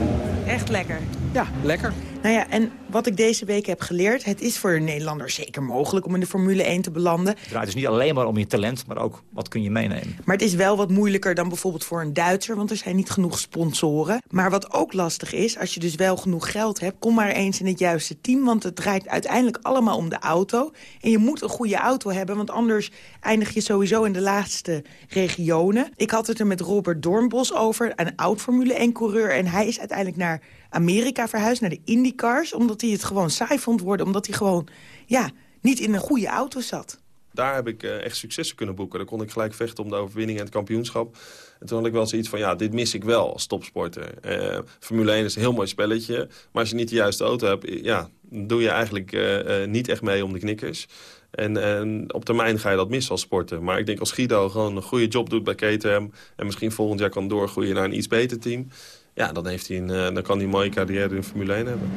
Echt lekker? Ja, lekker. Nou ja, en wat ik deze week heb geleerd... het is voor een Nederlander zeker mogelijk om in de Formule 1 te belanden. Het draait dus niet alleen maar om je talent, maar ook wat kun je meenemen. Maar het is wel wat moeilijker dan bijvoorbeeld voor een Duitser... want er zijn niet genoeg sponsoren. Maar wat ook lastig is, als je dus wel genoeg geld hebt... kom maar eens in het juiste team, want het draait uiteindelijk allemaal om de auto. En je moet een goede auto hebben, want anders eindig je sowieso in de laatste regionen. Ik had het er met Robert Doornbos over, een oud Formule 1-coureur... en hij is uiteindelijk naar Amerika verhuisd, naar de IndyCars... omdat hij het gewoon saai vond worden, omdat hij gewoon ja, niet in een goede auto zat. Daar heb ik uh, echt successen kunnen boeken. Daar kon ik gelijk vechten om de overwinning en het kampioenschap. En toen had ik wel zoiets van, ja, dit mis ik wel als topsporter. Uh, Formule 1 is een heel mooi spelletje. Maar als je niet de juiste auto hebt, ja, doe je eigenlijk uh, niet echt mee om de knikkers. En, en, op termijn ga je dat missen als sporter. Maar ik denk als Guido gewoon een goede job doet bij KTM... en misschien volgend jaar kan doorgroeien naar een iets beter team... Ja, dan, heeft hij een, dan kan hij een mooie carrière in Formule 1 hebben.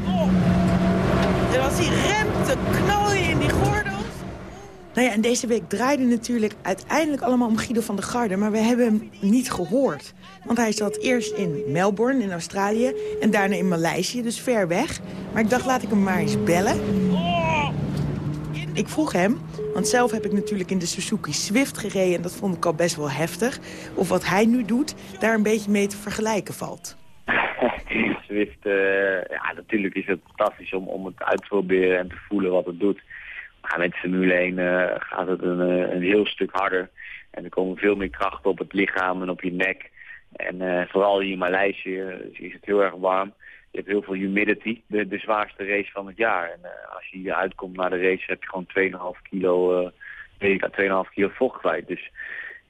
En als hij remt, te knallen in die gordels. Nou ja, en deze week draaide natuurlijk uiteindelijk allemaal om Guido van der Garde... maar we hebben hem niet gehoord. Want hij zat eerst in Melbourne in Australië en daarna in Maleisië, dus ver weg. Maar ik dacht, laat ik hem maar eens bellen. Ik vroeg hem, want zelf heb ik natuurlijk in de Suzuki Swift gereden... en dat vond ik al best wel heftig. Of wat hij nu doet, daar een beetje mee te vergelijken valt. [laughs] Uh, ja, natuurlijk is het fantastisch om, om het uit te proberen en te voelen wat het doet. Maar met Formule 1 uh, gaat het een, eh, een heel stuk harder. En er komen veel meer krachten op het lichaam en op je nek. En vooral hier in Maleisië is het heel erg warm. Je hebt heel veel humidity, de, de zwaarste race van het jaar. En als je hier uitkomt naar de race heb je gewoon 2,5 kilo, uh, 2,5 kilo vocht kwijt. Dus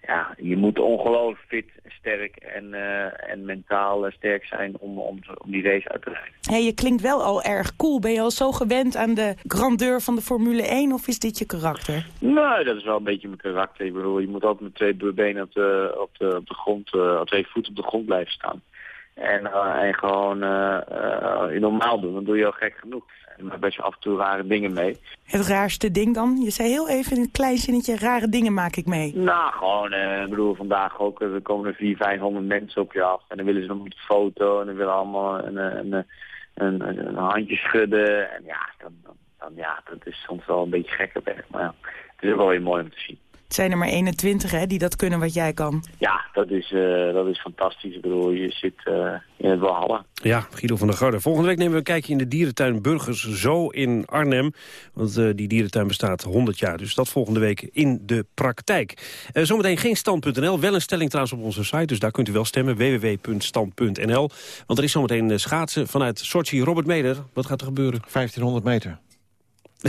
ja, je moet ongelooflijk fit, sterk en, uh, en mentaal sterk zijn om, om, om die race uit te rijden. Hey, je klinkt wel al erg cool. Ben je al zo gewend aan de grandeur van de Formule 1 of is dit je karakter? Nee, dat is wel een beetje mijn karakter. Ik bedoel, je moet altijd met twee benen op de, op de, op de grond, uh, twee voeten op de grond blijven staan. En, uh, en gewoon uh, normaal doen, dan doe je al gek genoeg. En daar best af en toe rare dingen mee. Het raarste ding dan? Je zei heel even in een klein zinnetje, rare dingen maak ik mee. Nou, gewoon, uh, ik bedoel, vandaag ook, er komen er 400, 500 mensen op je af. En dan willen ze nog een foto en dan willen allemaal een, een, een, een, een handje schudden. En ja dan, dan, dan, ja, dat is soms wel een beetje gekke werk. Maar ja, het is ook wel weer mooi om te zien. Het zijn er maar 21 hè, die dat kunnen wat jij kan. Ja, dat is, uh, dat is fantastisch. Ik bedoel, je zit uh, in het Walhalla. Ja, Guido van der Garde. Volgende week nemen we een kijkje in de dierentuin Burgers Zo in Arnhem. Want uh, die dierentuin bestaat 100 jaar. Dus dat volgende week in de praktijk. zometeen geen stand.nl. Wel een stelling trouwens op onze site. Dus daar kunt u wel stemmen. www.stand.nl. Want er is zometeen schaatsen vanuit Sochi. Robert Meder, wat gaat er gebeuren? 1500 meter.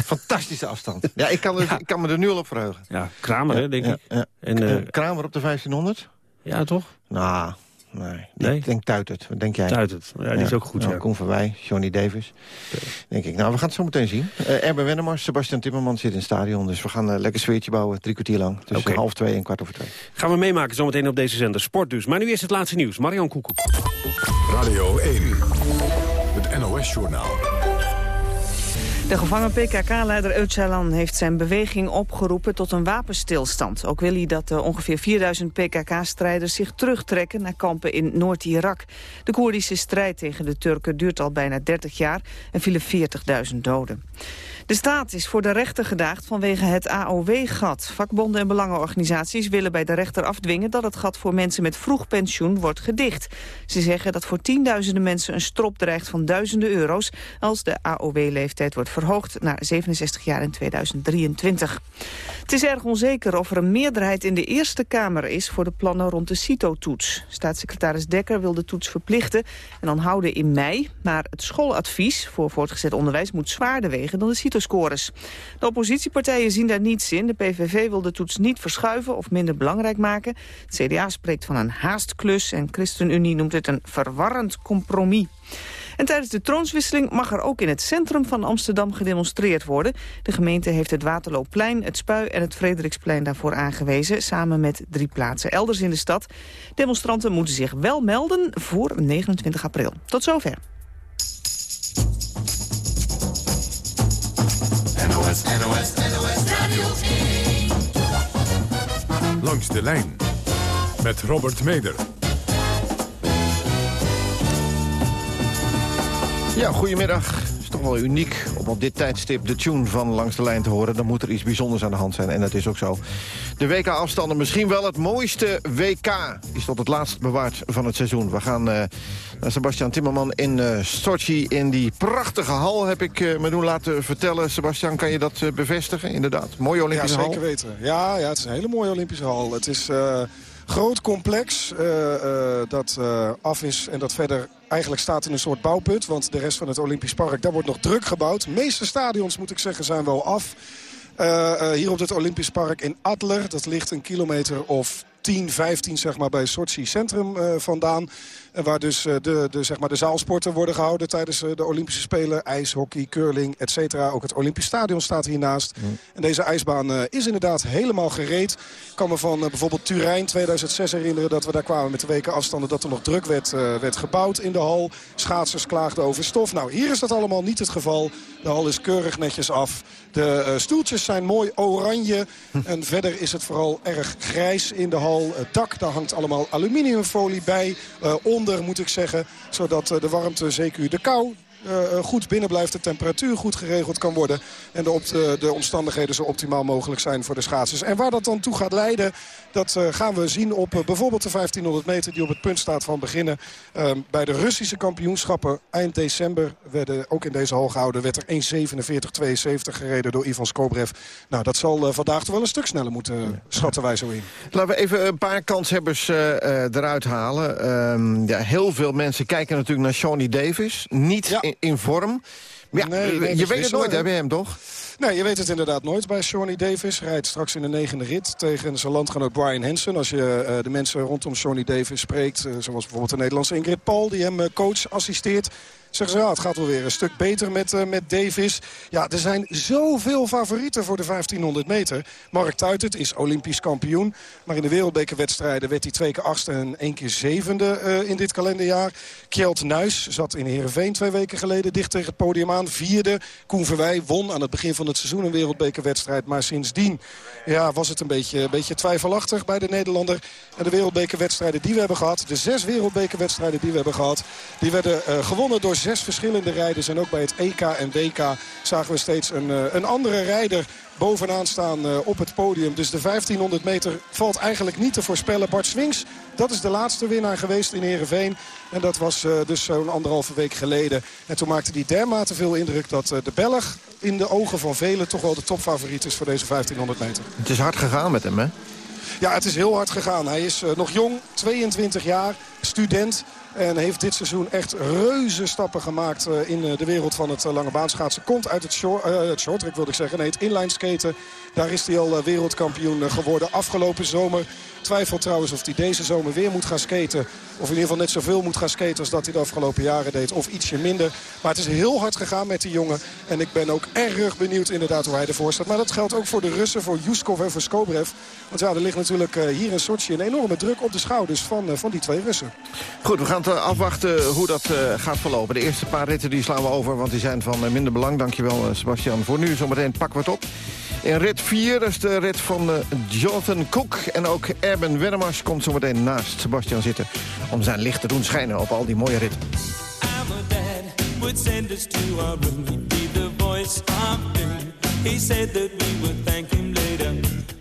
Fantastische afstand. Ja, ik kan, er, ja. ik kan me er nu al op verheugen. Ja, Kramer, ja, hè, denk ik. Ja, en, uh, Kramer op de 1500? Ja, toch? Nou, nee. nee? Ik denk Tuitert. Wat denk jij? Tuitert. Ja, die is ook goed, nou, ja. Koen van Wij, Johnny Davis. Okay. Denk ik. Nou, we gaan het zo meteen zien. Uh, Erben Wennemars, Sebastian Timmerman zit in het stadion. Dus we gaan een lekker sfeertje bouwen, drie kwartier lang. Tussen okay. half twee en kwart over twee. Gaan we meemaken zometeen op deze zender. Sport dus. Maar nu is het laatste nieuws. Marian Koekoek. Radio 1. Het NOS-journaal. De gevangen PKK-leider Öcalan heeft zijn beweging opgeroepen tot een wapenstilstand. Ook wil hij dat de ongeveer 4000 PKK-strijders zich terugtrekken naar kampen in Noord-Irak. De Koerdische strijd tegen de Turken duurt al bijna 30 jaar en vielen 40.000 doden. De staat is voor de rechter gedaagd vanwege het AOW-gat. Vakbonden en belangenorganisaties willen bij de rechter afdwingen... dat het gat voor mensen met vroeg pensioen wordt gedicht. Ze zeggen dat voor tienduizenden mensen een strop dreigt van duizenden euro's... als de AOW-leeftijd wordt verhoogd naar 67 jaar in 2023. Het is erg onzeker of er een meerderheid in de Eerste Kamer is... voor de plannen rond de CITO-toets. Staatssecretaris Dekker wil de toets verplichten en dan houden in mei. Maar het schooladvies voor voortgezet onderwijs moet zwaarder wegen dan de CITO scores. De oppositiepartijen zien daar niets in. De PVV wil de toets niet verschuiven of minder belangrijk maken. Het CDA spreekt van een haastklus en ChristenUnie noemt het een verwarrend compromis. En tijdens de troonswisseling mag er ook in het centrum van Amsterdam gedemonstreerd worden. De gemeente heeft het Waterloopplein, het Spui en het Frederiksplein daarvoor aangewezen... samen met drie plaatsen elders in de stad. Demonstranten moeten zich wel melden voor 29 april. Tot zover. NOS, NOS, NOS Radio 1. Langs de lijn met Robert Meder. Ja, goedemiddag. Het is toch wel uniek om op dit tijdstip de tune van Langs de Lijn te horen. Dan moet er iets bijzonders aan de hand zijn en dat is ook zo. De WK-afstanden, misschien wel het mooiste WK... is tot het laatst bewaard van het seizoen. We gaan uh, naar Sebastian Timmerman in uh, Sochi. In die prachtige hal heb ik uh, me doen laten vertellen. Sebastian, kan je dat bevestigen? Inderdaad, mooie Olympische ja, hal. zeker weten. Ja, ja, het is een hele mooie Olympische hal. Het is groot complex uh, uh, dat uh, af is en dat verder eigenlijk staat in een soort bouwput. Want de rest van het Olympisch Park, daar wordt nog druk gebouwd. De meeste stadions, moet ik zeggen, zijn wel af. hier op het Olympisch Park in Adler, dat ligt een kilometer of 10, 15 zeg maar, bij Sochi Centrum uh, vandaan. En waar dus uh, de, de, zeg maar, de zaalsporten worden gehouden tijdens uh, de Olympische Spelen. IJs, hockey, curling, et cetera. Ook het Olympisch Stadion staat hiernaast. Mm. En deze ijsbaan is inderdaad helemaal gereed. Ik kan me van bijvoorbeeld Turijn 2006 herinneren dat we daar kwamen met de weken afstanden. Dat er nog druk werd, werd gebouwd in de hal. Schaatsers klaagden over stof. Nou, hier is dat allemaal niet het geval. De hal is keurig netjes af. De stoeltjes zijn mooi oranje. [laughs] En verder is het vooral erg grijs in de hal. Het dak, daar hangt allemaal aluminiumfolie bij. Uh, onder moet ik zeggen. Zodat uh, de warmte, zeker de kou, goed binnen blijft. De temperatuur goed geregeld kan worden. En de, op de, de, omstandigheden zo optimaal mogelijk zijn voor de schaatsers. En waar dat dan toe gaat leiden, dat gaan we zien op bijvoorbeeld de 1500 meter... die op het punt staat van beginnen. Ehm, bij de Russische kampioenschappen eind december, werden ook in deze hal gehouden... werd er 1.47.72 gereden door Ivan Skobrev. Nou, dat zal vandaag toch wel een stuk sneller moeten, schatten wij zo in. Laten we even een paar kanshebbers eruit halen. Ehm, ja, heel veel mensen kijken natuurlijk naar Shawnee Davis. Niet ja. In, in, vorm. Maar ja, nee, nee, je weet het nooit bij hem, toch? Nee, je weet het inderdaad nooit bij Shawnee Davis. Rijdt straks in de negende rit tegen zijn landgenoot Brian Hansen. Als je uh, de mensen rondom Shawnee Davis spreekt... Uh, zoals bijvoorbeeld de Nederlandse Ingrid Paul... die hem uh, coach assisteert zeggen ze, ja, het gaat wel weer een stuk beter met, uh, met Davis. Ja, er zijn zoveel favorieten voor de 1500 meter. Mark Tuitert is olympisch kampioen. Maar in de wereldbekerwedstrijden werd hij twee keer achtste en één keer zevende uh, in dit kalenderjaar. Kjeld Nuis zat in Heerenveen twee weken geleden dicht tegen het podium aan. Vierde. Koen Verwij won aan het begin van het seizoen een wereldbekerwedstrijd. Maar sindsdien ja, was het een beetje, een beetje twijfelachtig bij de Nederlander. En de wereldbekerwedstrijden die we hebben gehad, de zes wereldbekerwedstrijden die we hebben gehad... die werden uh, gewonnen door zes verschillende rijders. En ook bij het EK en WK zagen we steeds een, een andere rijder bovenaan staan uh, op het podium. Dus de 1500 meter valt eigenlijk niet te voorspellen. Bart Swings, dat is de laatste winnaar geweest in Heerenveen. En dat was uh, dus zo'n anderhalve week geleden. En toen maakte hij dermate veel indruk dat de Belg in de ogen van velen... toch wel de topfavoriet is voor deze 1500 meter. Het is hard gegaan met hem, hè? Ja, het is heel hard gegaan. Hij is nog jong, 22 jaar, student. En heeft dit seizoen echt reuze stappen gemaakt uh, in uh, de wereld van het uh, lange baanschaatsen. Komt uit het, short, het shorttrack wilde ik zeggen. Nee, het inline skaten. Daar is hij al wereldkampioen geworden afgelopen zomer. Twijfel trouwens of hij deze zomer weer moet gaan skaten. Of in ieder geval net zoveel moet gaan skaten als dat hij de afgelopen jaren deed. Of ietsje minder. Maar het is heel hard gegaan met die jongen. En ik ben ook erg benieuwd inderdaad hoe hij ervoor staat. Maar dat geldt ook voor de Russen, voor Yuskov en voor Skobrev. Want ja, er ligt natuurlijk hier in Sochi een enorme druk op de schouders van, van die twee Russen. Goed, we gaan afwachten hoe dat gaat verlopen. De eerste paar ritten die slaan we over, want die zijn van minder belang. Dankjewel, Sebastian. Voor nu zometeen we het op. In rit 4, dat is de rit van Jonathan Cook. En ook Erben Wennemars komt zometeen naast Sebastian zitten... om zijn licht te doen schijnen op al die mooie ritten. He said that we would thank him later.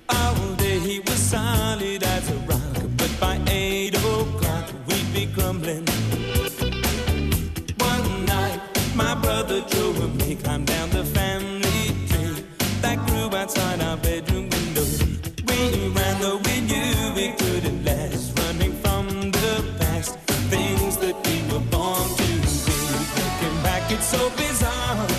All day he was solid as a rock. But by eight o'clock we'd be crumbling. One night my brother drove me climb down so bizarre.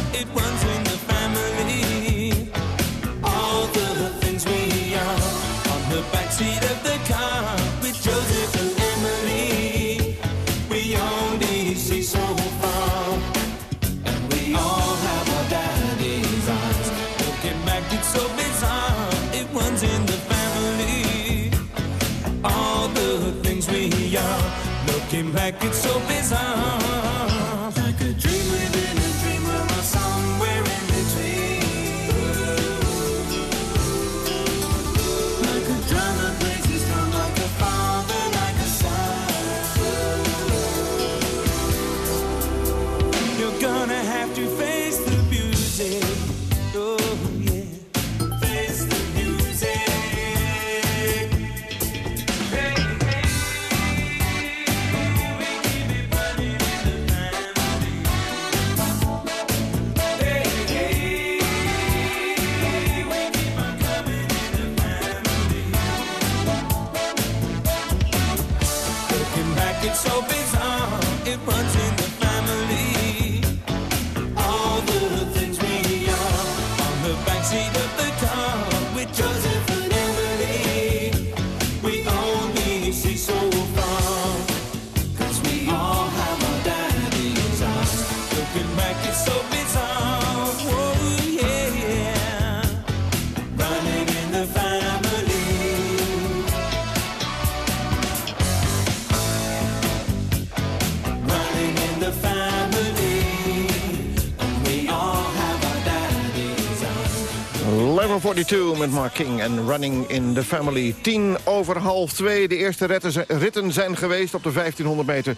42 met Mark King en Running in the Family. 10 over half 2. De eerste ritten zijn geweest op de 1500 meter.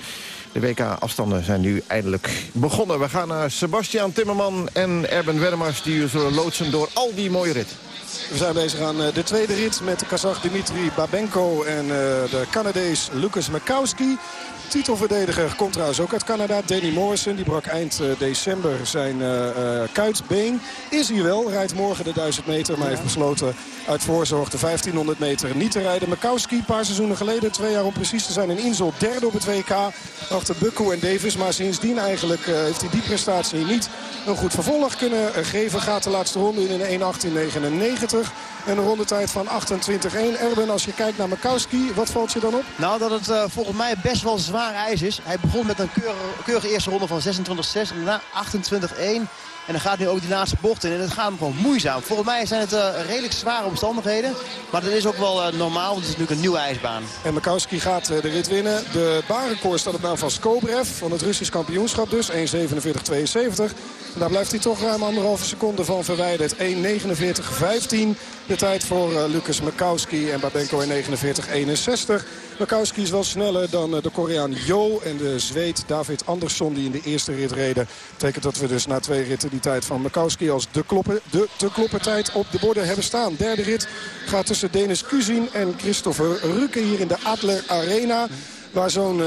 De WK-afstanden zijn nu eindelijk begonnen. We gaan naar Sebastian Timmerman en Erben Wermers... die u zullen loodsen door al die mooie ritten. We zijn bezig aan eh, de tweede rit met de Kazach Dimitri Babenko en eh, de Canadees Lucas Makowski. Titelverdediger komt trouwens ook uit Canada. Danny Morrison, die brak eind eh, december zijn uh, uh, kuitbeen. Is hier wel, rijdt morgen de 1000 meter. Maar heeft besloten uit voorzorg de 1500 meter niet te rijden. Makowski, een paar seizoenen geleden, twee jaar om precies te zijn in Insel. Derde op het WK achter Bukko en Davis. Maar sindsdien eigenlijk heeft hij die prestatie niet een goed vervolg kunnen geven. Gaat de laatste ronde in een 1.18.99. En een rondetijd van 28-1. Erben, als je kijkt naar Makowski, wat valt je dan op? Nou, dat het uh, volgens mij best wel zwaar ijs is. Hij begon met een keurige, keurige eerste ronde van 26-6 en daarna 28-1. En dan gaat nu ook die laatste bocht in. En het gaat hem gewoon moeizaam. Volgens mij zijn het uh, redelijk zware omstandigheden. Maar dat is ook wel uh, normaal, want het is natuurlijk een nieuwe ijsbaan. En Makowski gaat uh, de rit winnen. De baanrecord staat op naam van Skobrev. Van het Russisch kampioenschap dus. 1.47.72. En daar blijft hij toch ruim anderhalve seconde van verwijderd. 1.49.15. De tijd voor Lucas Makowski en Babenko in 49.61. Makowski is wel sneller dan de Koreaan Jo en de Zweed David Andersson die in de eerste rit reden. betekent dat we dus na twee ritten die tijd van Makowski als de, kloppen, de te kloppen tijd op de borden hebben staan. Derde rit gaat tussen Denis Kuzin en Christopher Rukke hier in de Adler Arena. Waar zo'n 7.000,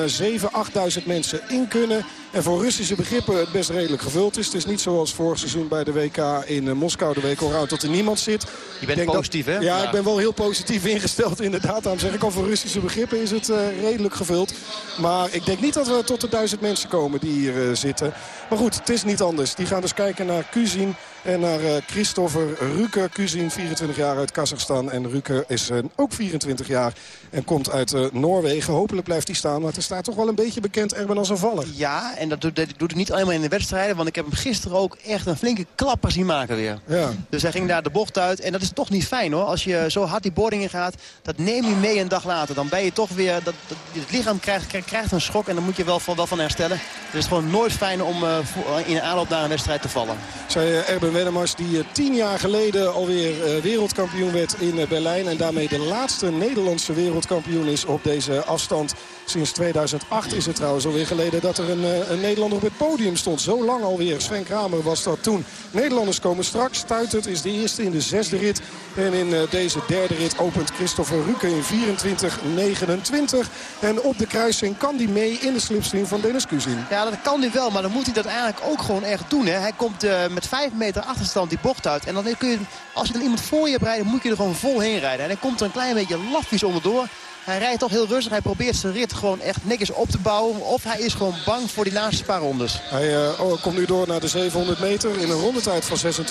8.000 mensen in kunnen. En voor Russische begrippen het best redelijk gevuld is. Het is niet zoals vorig seizoen bij de WK in uh, Moskou. De week al tot er niemand zit. Je bent positief, dat, hè? Ja, ja, ik ben wel heel positief [laughs] ingesteld inderdaad. Daarom zeg ik al, voor Russische begrippen is het uh, redelijk gevuld. Maar ik denk niet dat we tot de duizend mensen komen die hier uh, zitten. Maar goed, het is niet anders. Die gaan dus kijken naar Kuzin en naar Christopher Ruke. Kuzin, 24 jaar uit Kazachstan. En Ruke is ook 24 jaar en komt uit Noorwegen. Hopelijk blijft hij staan, maar het staat toch wel een beetje bekend Erben als een valler. Ja, en dat doet, dat doet hij niet alleen maar in de wedstrijden. Want ik heb hem gisteren ook echt een flinke klapper zien maken weer. Ja. Dus hij ging daar de bocht uit. En dat is toch niet fijn hoor. Als je zo hard die boarding in gaat, dat neem je mee een dag later. Dan ben je toch weer, dat, dat het lichaam krijgt, krijgt een schok. En dan moet je wel van, wel van herstellen. Dus het is gewoon nooit fijn om uh, in aanloop naar een wedstrijd te vallen. Zij uh, Wennemars die uh, tien jaar geleden alweer wereldkampioen werd in Berlijn. En daarmee de laatste Nederlandse wereldkampioen is op deze afstand. Sinds 2008 is het trouwens alweer geleden dat er een, een Nederlander op het podium stond. Zo lang alweer. Sven Kramer was dat toen. Nederlanders komen straks. Stuitert is de eerste in de zesde rit. En in uh, deze derde rit opent Christopher Ruke in 24-29. En op de kruising kan hij mee in de slipstream van Dennis Kuzin. Ja, dat kan hij wel. Maar dan moet hij dat eigenlijk ook gewoon echt doen. Hè. Hij komt uh, met 5 meter achterstand die bocht uit. En dan kun je, als je dan iemand voor je hebt rijden, moet je er gewoon vol heen rijden. En hij komt er een klein beetje lafjes onderdoor. Hij rijdt toch heel rustig. Hij probeert zijn rit gewoon echt netjes op te bouwen. Of hij is gewoon bang voor die laatste paar rondes. Hij uh, oh, komt nu door naar de 700 meter in een rondetijd van 26-9.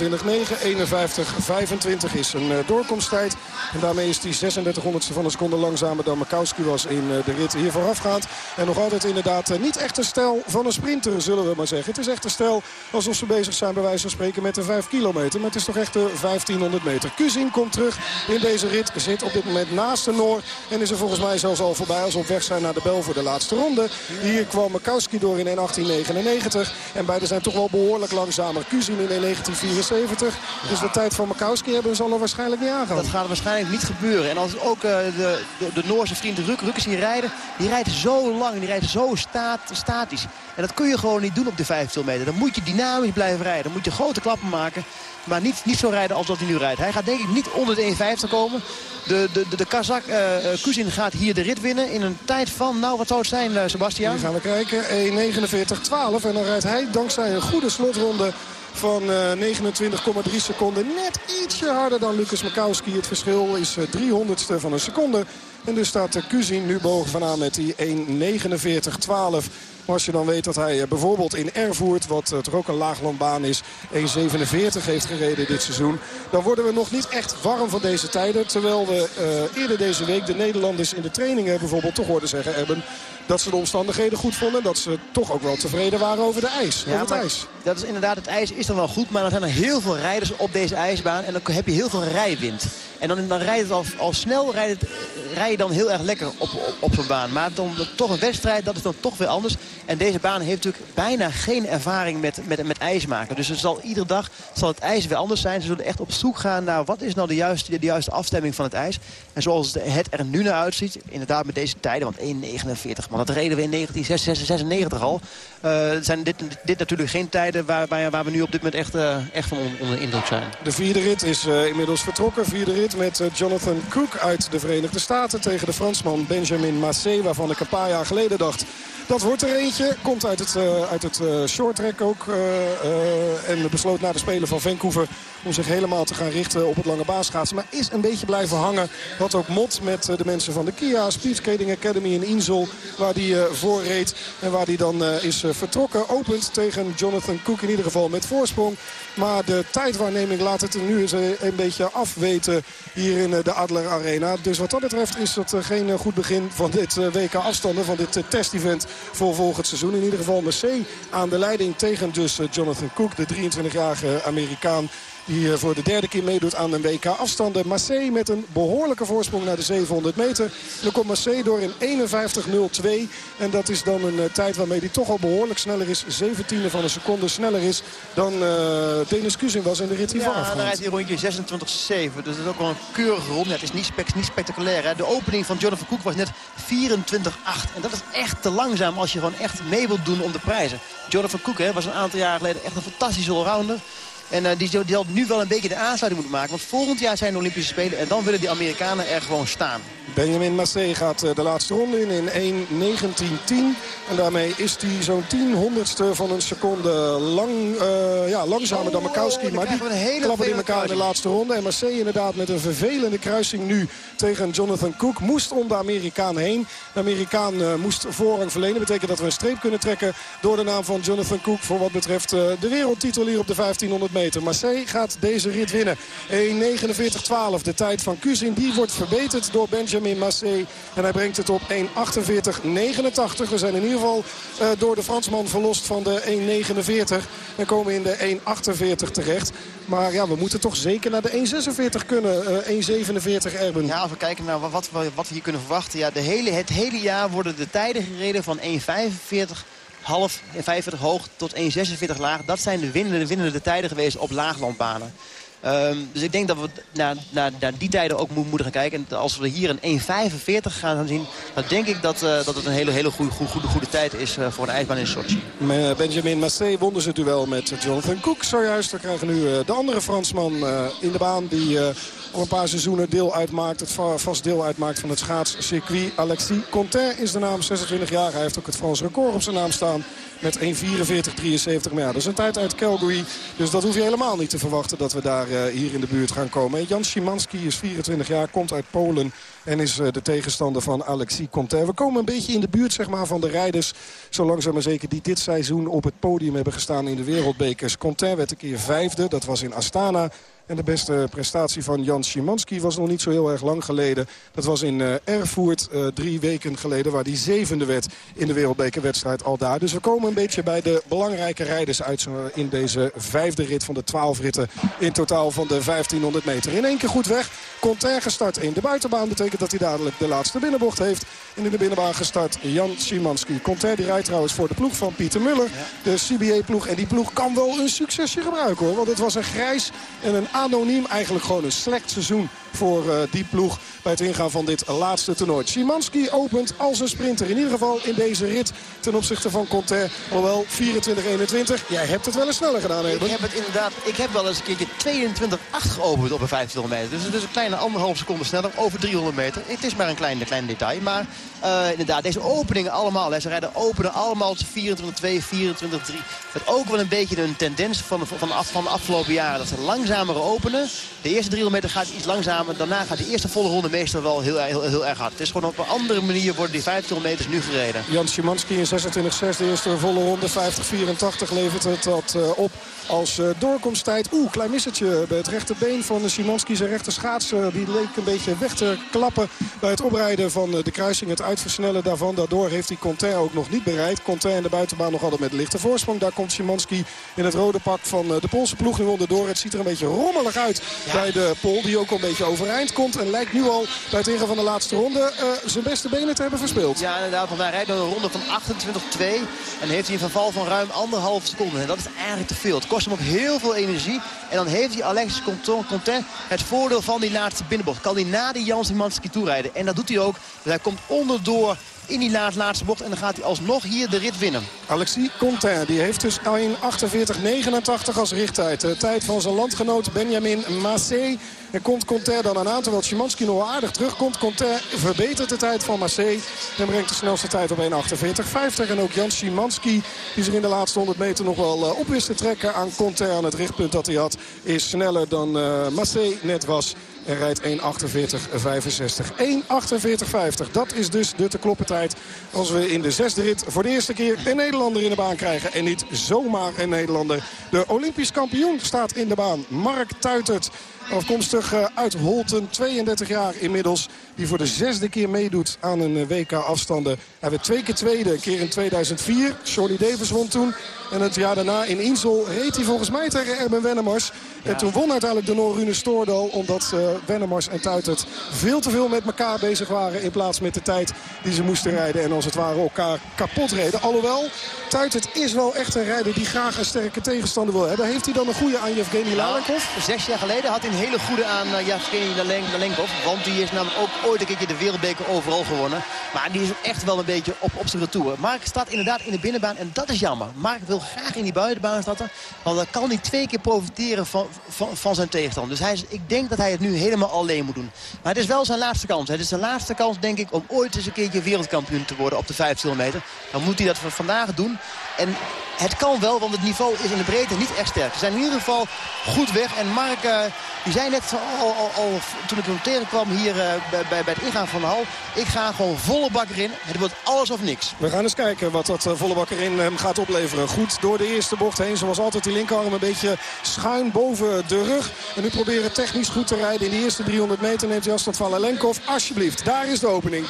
51-25 is een uh, doorkomsttijd. En daarmee is hij 36 honderdste van een seconde langzamer dan Makowski was in uh, de rit hier voorafgaand. En nog altijd inderdaad niet echt een stijl van een sprinter, zullen we maar zeggen. Het is echt een stijl alsof ze bezig zijn bij wijze van spreken met de 5 kilometer. Maar het is toch echt de 1500 meter. Kuzin komt terug in deze rit. Zit op dit moment naast de Noor. En is volgens mij zelfs al voorbij als we op weg zijn naar de bel voor de laatste ronde. Hier kwam Makowski door in 1.18.99. En beide zijn toch wel behoorlijk langzamer. Kuzin in 1974. Dus de tijd van Makowski hebben zal er waarschijnlijk niet aangaan. Dat gaat waarschijnlijk niet gebeuren. En als ook uh, de, de, de, Noorse vriend Ruk, Rukkers hier rijden. Die rijdt zo lang, die rijdt zo staat, statisch. En dat kun je gewoon niet doen op de 5 kilometer. Dan moet je dynamisch blijven rijden. Dan moet je grote klappen maken. Maar niet, niet zo rijden als dat hij nu rijdt. Hij gaat denk ik niet onder de 1.50 komen. De, de, de, de Kazak uh, gaat hier de rit winnen in een tijd van, nou wat zou het zijn uh, Sebastian? Hier gaan we kijken, 1.49.12 en dan rijdt hij dankzij een goede slotronde van uh, 29,3 seconden. Net ietsje harder dan Lucas Makowski. Het verschil is uh, 300ste van een seconde. En dus staat Kuzin nu bovenaan met die 1.49.12. Maar als je dan weet dat hij bijvoorbeeld in Erfurt, wat toch ook een laaglandbaan is, 1.47 heeft gereden dit seizoen. Dan worden we nog niet echt warm van deze tijden. Terwijl we uh, eerder deze week de Nederlanders in de trainingen bijvoorbeeld toch hoorden zeggen hebben dat ze de omstandigheden goed vonden. Dat ze toch ook wel tevreden waren over de ijs. Ja, over het ijs. Dat is inderdaad, het ijs is dan wel goed. Maar dan zijn er heel veel rijders op deze ijsbaan. En dan heb je heel veel rijwind. En dan, dan rijdt het al, al snel rijdt het rij je dan heel erg lekker op, op, op zo'n baan. Maar dan, toch een wedstrijd, dat is dan toch weer anders. En deze baan heeft natuurlijk bijna geen ervaring met, met, met ijs maken. Dus het zal iedere dag zal het ijs weer anders zijn. Ze zullen echt op zoek gaan naar wat is nou de juiste, de juiste afstemming van het ijs. En zoals het er nu naar uitziet, inderdaad met deze tijden, want 1,49, maar dat reden we in 1996 al. Uh, zijn dit, dit natuurlijk geen tijden waar, waar, we nu op dit moment echt, uh, echt van onder indruk zijn. De vierde rit is uh, inmiddels vertrokken. Vierde rit met Jonathan Cook uit de Verenigde Staten tegen de Fransman Benjamin Massé. Waarvan ik een paar jaar geleden dacht... Dat wordt er eentje. Komt uit het, uh, uit het uh, short track ook. Uh, en besloot na de Spelen van Vancouver om zich helemaal te gaan richten op het lange baanschaatsen. Maar is een beetje blijven hangen. Had ook mot met de mensen van de Kia Speed Skating Academy in Insel. Waar die voor reed. En waar die dan is vertrokken. Opent tegen Jonathan Cook in ieder geval met voorsprong. Maar de tijdwaarneming laat het er nu eens een beetje afweten hier in de Adler Arena. Dus wat dat betreft is dat geen goed begin van dit WK afstanden. Van dit test-event voor volgend seizoen. In ieder geval Mercedes aan de leiding tegen dus Jonathan Cook, de 23-jarige Amerikaan die voor de derde keer meedoet aan een WK afstanden. Marseille met een behoorlijke voorsprong naar de 700 meter. Dan komt Marseille door in 51.02. En dat is dan een tijd waarmee hij toch al behoorlijk sneller is. 17e van een seconde sneller is dan uh, Denis Kuzing was in de rit hiervan Ja, dan rijdt hij rondje 26.7. Dus dat is ook wel een keurige ronde. Ja, het is niet, spek, niet spectaculair. Hè. De opening van Jonathan Cook was net 24.8. En dat is echt te langzaam als je gewoon echt mee wilt doen om de prijzen. Jonathan Cook hè, was een aantal jaar geleden echt een fantastische allrounder. En uh, die, die had nu wel een beetje de aansluiting moeten maken. Want volgend jaar zijn de Olympische Spelen. En dan willen die Amerikanen er gewoon staan. Benjamin Massé gaat uh, de laatste ronde in in 1.19.10. En daarmee is hij zo'n 10 honderdste van een seconde lang, uh, ja, langzamer Oh, dan Makowski. maar die klappen in elkaar in de laatste ronde. En Massé inderdaad met een vervelende kruising nu tegen Jonathan Cook. Moest om de Amerikaan heen. De Amerikaan uh, moest voorrang verlenen. betekent dat we een streep kunnen trekken door de naam van Jonathan Cook. Voor wat betreft de wereldtitel hier op de 1500 meter. Massé gaat deze rit winnen. 1.49.12. De tijd van Kuzin die wordt verbeterd door Benjamin Massé. En hij brengt het op 1.48.89. We zijn in ieder geval uh, door de Fransman verlost van de 1.49. En komen in de 1.48 terecht. Maar ja, we moeten toch zeker naar de 1.46 kunnen. Uh, 1.47 Erben. Ja, als we kijken naar wat, wat we hier kunnen verwachten. Ja, de hele, het hele jaar worden de tijden gereden van 1.45 half en 45 hoog tot 1,46 laag. Dat zijn de winnende, winnende tijden geweest op laaglandbanen. Um, dus ik denk dat we naar, naar, naar die tijden ook moeten gaan kijken. En als we hier een 1,45 gaan zien, dan denk ik dat, uh, dat het een hele, hele goede, goede, goede tijd is uh, voor een ijsbaan in Sochi. Benjamin Massé won dus het duel met Jonathan Cook zojuist. We krijgen nu de andere Fransman in de baan die al een paar seizoenen deel uitmaakt. Het vast deel uitmaakt van het schaatscircuit. Alexis Conter is de naam, 26 jaar. Hij heeft ook het Frans record op zijn naam staan. Met 1.44.73. Maar ja, dat is een tijd uit Calgary. Dus dat hoef je helemaal niet te verwachten dat we daar uh, hier in de buurt gaan komen. Jan Szymanski is 24 jaar, komt uit Polen. En is uh, de tegenstander van Alexis Conter. We komen een beetje in de buurt zeg maar, van de rijders. Zo langzaam maar zeker die dit seizoen op het podium hebben gestaan in de wereldbekers. Conter werd een keer vijfde. Dat was in Astana. En de beste prestatie van Jan Szymanski was nog niet zo heel erg lang geleden. Dat was in uh, Erfurt uh, drie weken geleden waar hij zevende werd in de wereldbekerwedstrijd al daar. Dus we komen een beetje bij de belangrijke rijders uit in deze vijfde rit van de twaalf ritten in totaal van de 1500 meter. In één keer goed weg. Conter gestart in de buitenbaan betekent dat hij dadelijk de laatste binnenbocht heeft. En in de binnenbaan gestart Jan Szymanski. Conter die rijdt trouwens voor de ploeg van Pieter Muller. De CBA-ploeg. En die ploeg kan wel een succesje gebruiken hoor. Want het was een grijs en een anoniem eigenlijk gewoon een slecht seizoen voor uh, die ploeg bij het ingaan van dit laatste toernooi. Szymanski opent als een sprinter. In ieder geval in deze rit ten opzichte van Conter. Alhoewel 24-21. Jij hebt het wel eens sneller gedaan, Eben. Ik heb het inderdaad. Ik heb wel eens een keertje 22-8 geopend op een 1500 meter. Dus het is een kleine anderhalf seconde sneller over 300 meter. Het is maar een klein, klein detail. Maar uh, inderdaad, deze openingen allemaal. Hè, ze rijden openen allemaal 24-2, 24-3. Dat ook wel een beetje een tendens van, van, af, van de afgelopen jaren. Dat ze langzamer openen. De eerste 300 meter gaat iets langzamer. Daarna gaat de eerste volle ronde meestal wel heel, heel, heel erg hard. Het is gewoon op een andere manier worden die 1500 meters nu gereden. Jan Szymanski in 26-6 de eerste volle ronde. 50-84 levert het dat uh, op als uh, doorkomsttijd. Oeh, klein missertje bij het rechterbeen van Szymanski. Zijn rechter schaats uh, die leek een beetje weg te klappen bij het oprijden van de kruising. Het uitversnellen daarvan. Daardoor heeft hij Conter ook nog niet bereikt. Conter in de buitenbaan nog altijd met lichte voorsprong. Daar komt Szymanski in het rode pak van de Poolse ploeg nu onderdoor. Het ziet er een beetje rommelig uit bij de Pol. Die ook al een beetje overeind komt. En lijkt nu al bij het ingaan van de laatste ronde uh, zijn beste benen te hebben verspeeld. Ja, inderdaad. Want hij rijdt een ronde van 28-2. En heeft hij een verval van ruim anderhalf seconden. En dat is eigenlijk te veel. Het kost hem ook heel veel energie. En dan heeft hij Alexis Content het voordeel van die laatste binnenbocht. Kan hij na die Jan Simanski toerijden. En dat doet hij ook. Dus hij komt onderdoor in die laatste bocht. En dan gaat hij alsnog hier de rit winnen. Alexis Contain die heeft dus 1.48.89 als richttijd. De tijd van zijn landgenoot Benjamin Massé. En komt Conter dan aan, terwijl Szymanski nog aardig terugkomt. Conter verbetert de tijd van Massé. En brengt de snelste tijd op 1.48.50. En ook Jan Szymanski, die zich in de laatste 100 meter nog wel op wist te trekken aan Conter. Aan het richtpunt dat hij had, is sneller dan uh, Massé net was. En rijdt 1.48.65. 1.48.50. Dat is dus de te kloppen tijd als we in de zesde rit voor de eerste keer een Nederlander in de baan krijgen. En niet zomaar een Nederlander. De Olympisch kampioen staat in de baan. Mark Tuitert. Afkomstig eh, uit Holten, 32 jaar inmiddels. Die voor de zesde keer meedoet aan een eh, WK-afstanden. Hij werd twee keer tweede, een keer in 2004. Shorty Davis won toen. En het jaar daarna in Insel reed hij volgens mij tegen Erben Wennemars. En toen won uiteindelijk de Noor Rune Stoordal. Omdat uh, Wennemars en Tuitert veel te veel met elkaar bezig waren. In plaats met de tijd die ze moesten rijden. En als het ware elkaar kapot reden. Alhoewel, Tuitert is wel echt een rijder die graag een sterke tegenstander wil hebben. Heeft hij dan een goede aan Yevgeny Lalenkov? zes jaar geleden had hij een hele goede aan uh, Yevgeny Lalenkov. Want die is namelijk ook ooit een keer de wereldbeker overal gewonnen. Maar die is echt wel een beetje op, op zijn retour. Mark staat inderdaad in de binnenbaan en dat is jammer. Mark wil graag in die buitenbaan starten. Want dan kan hij twee keer profiteren van, van, van zijn tegenstander. Dus hij is, ik denk dat hij het nu helemaal alleen moet doen. Maar het is wel zijn laatste kans. Het is zijn laatste kans denk ik om ooit eens een keertje wereldkampioen te worden op de 5 kilometer. Dan moet hij dat vandaag doen. En het kan wel, want het niveau is in de breedte niet echt sterk. Ze zijn in ieder geval goed weg. En Mark, uh, die zei net al, toen ik hem tegenkwam hier uh, bij, bij, bij het ingaan van de hal. Ik ga gewoon volle bak erin. Het wordt alles of niks. We gaan eens kijken wat dat uh, volle bak erin hem gaat opleveren. Goed door de eerste bocht heen. Zoals altijd die linkerarm een beetje schuin boven de rug. En nu proberen technisch goed te rijden. In de eerste 300 meter neemt hij afstand van. Alsjeblieft, daar is de opening. 23-53.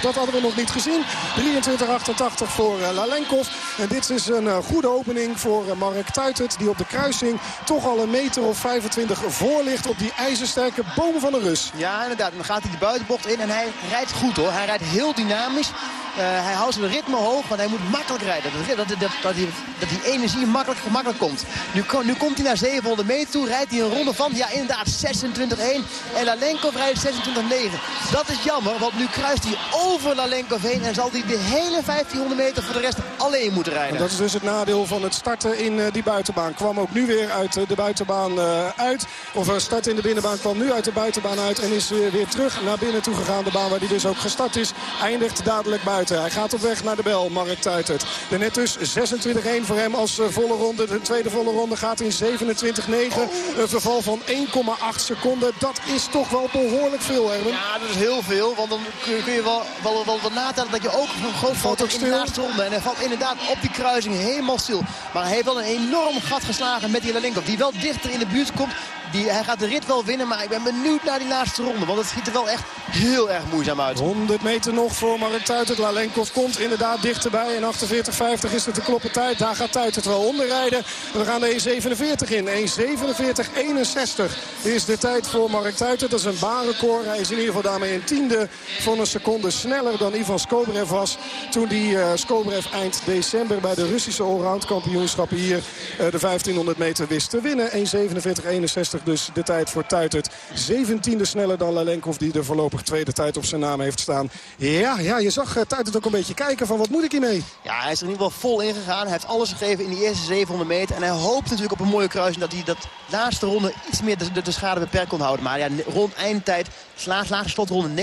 Dat hadden we nog niet gezien. 23-88 voor Lalenkov. En dit is een goede opening voor Mark Tuitert. Die op de kruising toch al een meter of 25 voor ligt op die ijzersterke boom van de Rus. Ja, inderdaad. Dan gaat hij de buitenbocht in en hij rijdt goed hoor. Hij rijdt heel dynamisch. Uh, hij houdt zijn ritme hoog, want hij moet makkelijk rijden. Dat, dat, dat, dat, die, energie makkelijk, gemakkelijk komt. Nu, nu komt hij naar 700 meter toe, rijdt hij een ronde van, ja inderdaad, 26-1. En Lalenkov rijdt 26-9. Dat is jammer, want nu kruist hij over Lalenkov heen... en zal hij de hele 1500 meter voor de rest alleen moeten rijden. En dat is dus het nadeel van het starten in uh, die buitenbaan. Kwam ook nu weer uit uh, de buitenbaan uit. Of start in de binnenbaan kwam nu uit de buitenbaan uit... en is weer terug naar binnen toe gegaan. De baan waar hij dus ook gestart is, eindigt dadelijk buiten. Hij gaat op weg naar de bel, Mark Tuitert. De net dus 26-1 voor hem als volle ronde. De tweede volle ronde gaat in 27-9. Een verval van 1,8 seconden. Dat is toch wel behoorlijk veel, Erwin. Ja, dat is heel veel. Want dan kun je wel, wel, wel, wel natellen dat je ook een groot valt in de laatste ronde. En hij valt inderdaad op die kruising helemaal stil. Maar hij heeft wel een enorm gat geslagen met die Lalenkov. Die wel dichter in de buurt komt. Die, hij gaat de rit wel winnen, maar ik ben benieuwd naar die laatste ronde. Want het ziet er wel echt heel erg moeizaam uit. 100 meter nog voor Mark Tuitert. Lalenkov komt inderdaad dichterbij. En 48,50 is het de kloppen tijd. Daar gaat Tuitert wel onderrijden. We gaan de 1,47 in. 1,47,61 is de tijd voor Mark Tuitert. Dat is een baanrecord. Hij is in ieder geval daarmee een tiende van een seconde sneller dan Ivan Skobrev was. Toen die uh, Skobrev eind december bij de Russische allround kampioenschappen hier uh, de 1500 meter wist te winnen. 1,47,61 dus de tijd voor Tuitert. 17e sneller dan Lalenkov die de voorlopig tweede tijd op zijn naam heeft staan. Ja, ja je zag uh, Tuitert ook een beetje kijken van wat moet ik hiermee? Ja, hij is er in ieder geval vol ingegaan. Hij heeft alles gegeven in die eerste 700 meter. En hij hoopt natuurlijk op een mooie kruising dat hij dat laatste ronde iets meer de, de, de schade beperkt kon houden. Maar ja, rond eindtijd, slaag, lage slotronde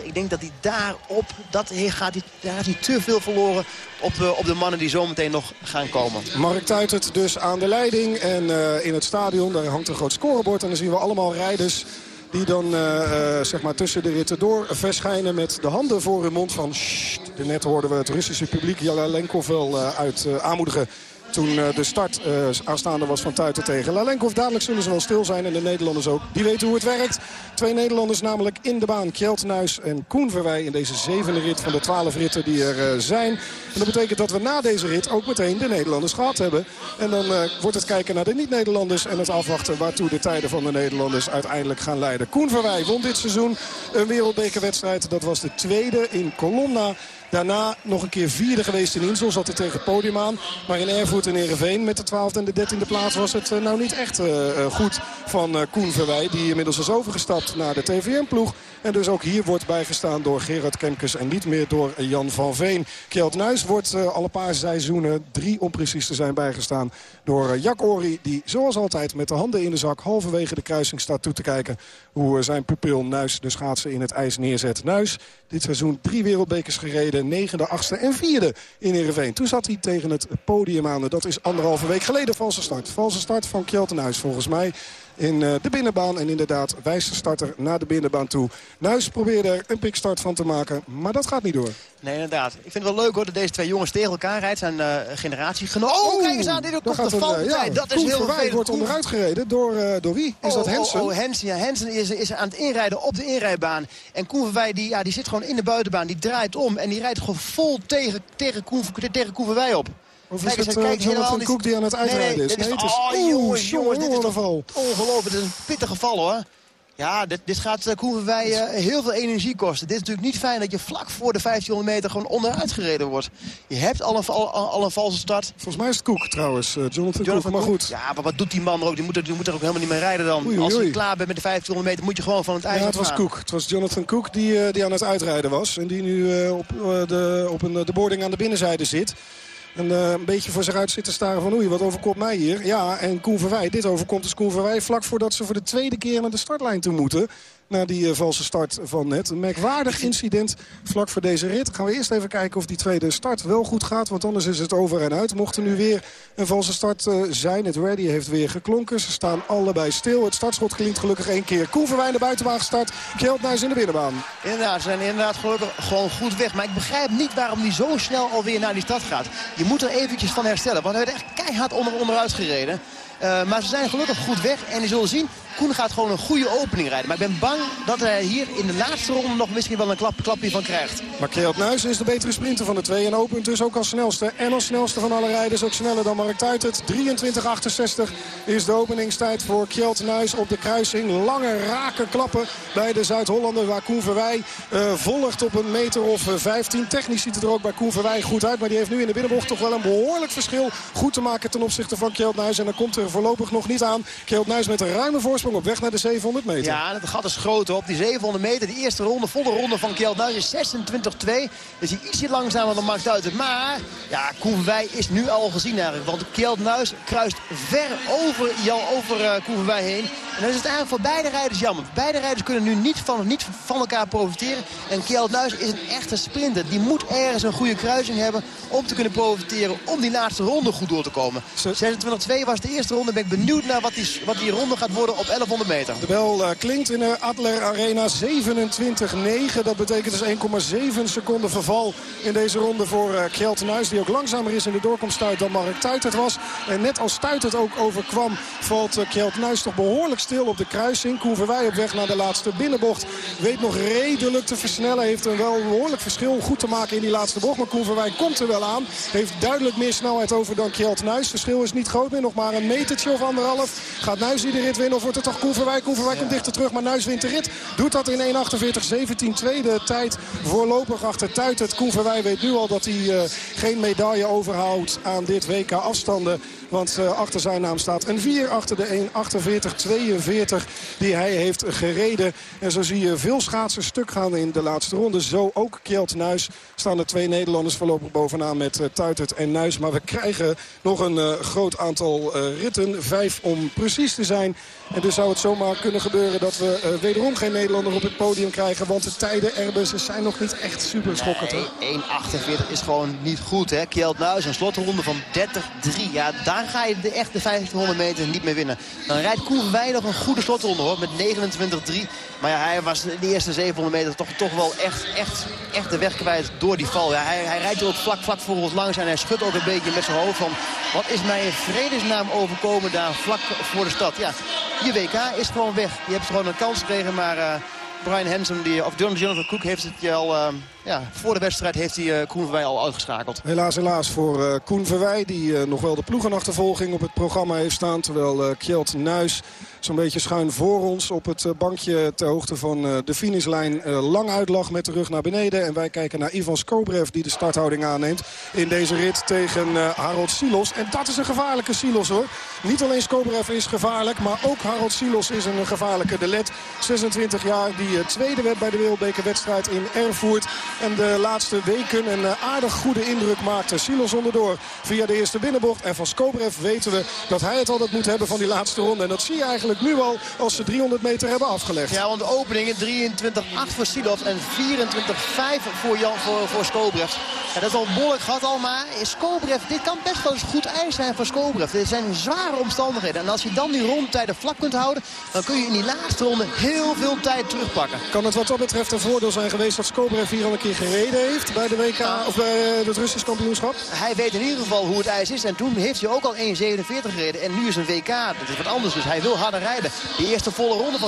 29-9. Ik denk dat hij daarop, dat gaat hij, daar hij te veel verloren op op de mannen die zometeen nog gaan komen. Mark Tuitert dus aan de leiding. En uh, in het stadion, daar hangt een groot scorebord. En dan zien we allemaal rijders die dan uh, uh, zeg maar tussen de ritten door verschijnen met de handen voor hun mond van... Net hoorden we het Russische publiek Jala Lenkov wel uit aanmoedigen toen uh, de start uh, aanstaande was van Tuiten tegen Lalenkov. Dadelijk zullen ze wel stil zijn en de Nederlanders ook. Die weten hoe het werkt. Twee Nederlanders namelijk in de baan. Kjeld Nuis en Koen Verwij in deze zevende rit van de twaalf ritten die er uh, zijn. En dat betekent dat we na deze rit ook meteen de Nederlanders gehad hebben. En dan wordt het kijken naar de niet-Nederlanders en het afwachten waartoe de tijden van de Nederlanders uiteindelijk gaan leiden. Koen Verwij won dit seizoen een wereldbekerwedstrijd. Dat was de tweede in Colonna. Daarna nog een keer vierde geweest in Insel. Zat hij tegen het podium aan. Maar in Erfurt en Ereveen met de twaalfde en de dertiende plaats was het uh, nou niet echt uh, goed van Koen Verwij. Die inmiddels is overgestapt naar de TVM-ploeg. En dus ook hier wordt bijgestaan door Gerard Kemkes en niet meer door Jan van Veen. Kjeld Nuis wordt uh, al een paar seizoenen, drie om precies te zijn, bijgestaan door uh, Jack. Die zoals altijd met de handen in de zak halverwege de kruising staat toe te kijken. Hoe uh, zijn pupil Nuis de schaatsen in het ijs neerzet. Nuis dit seizoen drie wereldbekers gereden. Negende, achtste en vierde in Ereveen. Toen zat hij tegen het podium aan. Dat is anderhalve week geleden valse start. Valse start van Kjeld Nuis volgens mij in uh, de binnenbaan. En inderdaad wijst de starter naar de binnenbaan toe. Nuis probeerde er een pikstart van te maken, maar dat gaat niet door. Nee, inderdaad. Ik vind het wel leuk hoor dat deze twee jongens tegen elkaar rijden. zijn uh, generatiegenoten. Oh, kijk eens aan, dit is toch de valpartij. Ja, dat is heel vervelend. wordt onderuit gereden door, uh, door wie? Is oh, dat Hensen? Oh, oh Hensen, ja. Hensen is, is aan het inrijden op de inrijbaan. En Koen Verwij, die, ja, die zit gewoon in de buitenbaan. Die draait om en die rijdt gewoon vol tegen, tegen, Koen, tegen Koen Verwij op. Of is het uh, Jonathan Cook die aan het uitrijden nee, is? Nee, het is... Oh, jongens, jongens, dit is toch ongelooflijk. Dit is een pittig geval, hoor. Ja, dit, dit gaat uh, Koen Verwij uh, heel veel energie kosten. Dit is natuurlijk niet fijn dat je vlak voor de 1500 meter gewoon onderuit gereden wordt. Je hebt al een, al, al een valse start. Volgens mij is het Koek trouwens, uh, Jonathan, Jonathan Cook, maar goed. Ja, maar wat doet die man er ook? Die moet er, die moet er ook helemaal niet meer rijden dan. Oei, Als je klaar bent met de 1500 meter moet je gewoon van het ijs Ja, het was. Cook. Het was Jonathan Cook die, die aan het uitrijden was. En die nu op, de, op een, de boarding aan de binnenzijde zit. En uh, een beetje voor zich uit zitten staren van oei, wat overkomt mij hier? Ja, en Koen Verwij, dit overkomt dus Koen Verwij vlak voordat ze voor de tweede keer naar de startlijn toe moeten. Na die uh, valse start van net. Merkwaardig incident vlak voor deze rit. Gaan we eerst even kijken of die tweede start wel goed gaat. Want anders is het over en uit. Mocht er nu weer een valse start uh, zijn. Het ready heeft weer geklonken. Ze staan allebei stil. Het startschot klinkt gelukkig één keer. Koen Verwij de buitenbaan gestart. Kjeldnuis in de binnenbaan. Inderdaad, ze zijn inderdaad gelukkig gewoon goed weg. Maar ik begrijp niet waarom hij zo snel alweer naar die stad gaat. Je moet er eventjes van herstellen. Want hij werd echt keihard onder, onderuit gereden. Uh, maar ze zijn gelukkig goed weg. En je zult zien, Koen gaat gewoon een goede opening rijden. Maar ik ben bang dat hij hier in de laatste ronde nog misschien wel een klap, klapje van krijgt. Maar Kjeld Nuis is de betere sprinter van de twee. En opent dus ook als snelste. En als snelste van alle rijders. Ook sneller dan Mark Tuitert. 23.68 is de openingstijd voor Kjeld Nuis op de kruising. Lange, rake klappen bij de Zuid-Hollander. Waar Koen Verwij uh, volgt op een meter of 15. Technisch ziet het er ook bij Koen Verwij goed uit. Maar die heeft nu in de binnenbocht toch wel een behoorlijk verschil goed te maken ten opzichte van Kjeld Nuis. En dan komt er voorlopig nog niet aan. Kjeld Nuis met een ruime voorsprong op weg naar de 700 meter. Ja, het gat is groot op die 700 meter. De eerste ronde, volle ronde van Kjeld Nuis is 26-2. Dus hij ietsje langzamer dan Max Duiten. Maar ja, Koen Wij is nu al gezien eigenlijk. Want Kjeld Nuis kruist ver over, Jan, over uh, heen. En dan is het eigenlijk voor beide rijders jammer. Beide rijders kunnen nu niet van, niet van elkaar profiteren. En Kjeld Nuis is een echte sprinter. Die moet ergens een goede kruising hebben om te kunnen profiteren. Om die laatste ronde goed door te komen. 26-2 was de eerste ronde. Ben ik benieuwd naar wat die, wat die ronde gaat worden op 1100 meter. De bel uh, klinkt in de Adler Arena 27-9. Dat betekent dus 1,7 seconden verval in deze ronde voor Kjeld Nuis. Die ook langzamer is in de doorkomsttijd dan Mark Tuitert was. En net als Tuitert ook overkwam valt Kjeld Nuis toch behoorlijk stil op de kruising. Koen Verwij op weg naar de laatste binnenbocht. Weet nog redelijk te versnellen. Heeft een wel behoorlijk verschil goed te maken in die laatste bocht. Maar Koen Verwij komt er wel aan. Heeft duidelijk meer snelheid over dan. Het verschil is niet groot meer. Nog maar een metertje of anderhalf. Gaat Nuis die de rit winnen of wordt het toch Koen Verwij? Koen Verwij komt dichter terug. Maar Nuis wint de rit. Doet dat in 1.48.17. Tweede tijd voorlopig achter Tuitert. Koen Verwij weet nu al dat hij uh, geen medaille overhoudt aan dit WK afstanden. Want uh, achter zijn naam staat een 4 achter de 1.48.42 die hij heeft gereden. En zo zie je veel schaatsers stuk gaan in de laatste ronde. Zo ook Kjeld Nuis staan er twee Nederlanders voorlopig bovenaan met uh, Tuitert en Nuis. Maar we krijgen nog een uh, groot aantal ritten. Vijf om precies te zijn. En dus zou het zomaar kunnen gebeuren dat we wederom geen Nederlander op het podium krijgen. Want de tijden Airbus zijn nog niet echt super schokkend. Nee, 1.48 is gewoon niet goed. Hè? Kjeld Nuis een slotronde van 30-3. Ja, daar ga je de echte 1500 meter niet meer winnen. Dan rijdt Koen nog een goede slotronde hoor, met 29-3. Maar ja, hij was de eerste 700 meter toch, toch wel echt, echt, echt de weg kwijt door die val. Ja, hij, hij rijdt er ook vlak, vlak voor ons langs en hij schudt ook een beetje met zijn hoofd van... Wat is mij vredesnaam overkomen daar vlak voor de stad? Ja, je WK is gewoon weg. Je hebt gewoon een kans gekregen, maar... Uh, Brian Hansen, die, of Jonathan Cook, heeft het je al... Uh, ja, voor de wedstrijd heeft hij uh, Koen Verwij al uitgeschakeld. Helaas, helaas voor uh, Koen Verwij, die uh, nog wel de ploegenachtervolging op het programma heeft staan. Terwijl Kjeld Nuis zo'n beetje schuin voor ons op het bankje ter hoogte van de finishlijn lang uitlag met de rug naar beneden. En wij kijken naar Ivan Skobrev die de starthouding aanneemt in deze rit tegen Harold Silos. En dat is een gevaarlijke Silos hoor. Niet alleen Skobrev is gevaarlijk, maar ook Harold Silos is een gevaarlijke delet. 26 jaar, die tweede werd bij de wereldbekerwedstrijd in Erfurt. En de laatste weken een aardig goede indruk maakte Silos onderdoor via de eerste binnenbocht. En van Skobrev weten we dat hij het altijd moet hebben van die laatste ronde. En dat zie je eigenlijk nu al als ze 300 meter hebben afgelegd. Ja, want de openingen 23-8 voor Silos en 24-5 voor, Jan, voor, voor Skobrev. Ja, dat is al behoorlijk gehad al, maar Skobrev, dit kan best wel eens goed ijs zijn voor Skobrev. Dit zijn zware omstandigheden. En als je dan die rondtijden vlak kunt houden, dan kun je in die laatste ronde heel veel tijd terugpakken. Kan het wat dat betreft een voordeel zijn geweest dat Skobrev hier al een keer gereden heeft bij de WK of bij het Russisch kampioenschap? Hij weet in ieder geval hoe het ijs is. En toen heeft hij ook al 1,47 gereden. En nu is een WK. Dat is wat anders. Dus hij wil harder rijden. De eerste volle ronde van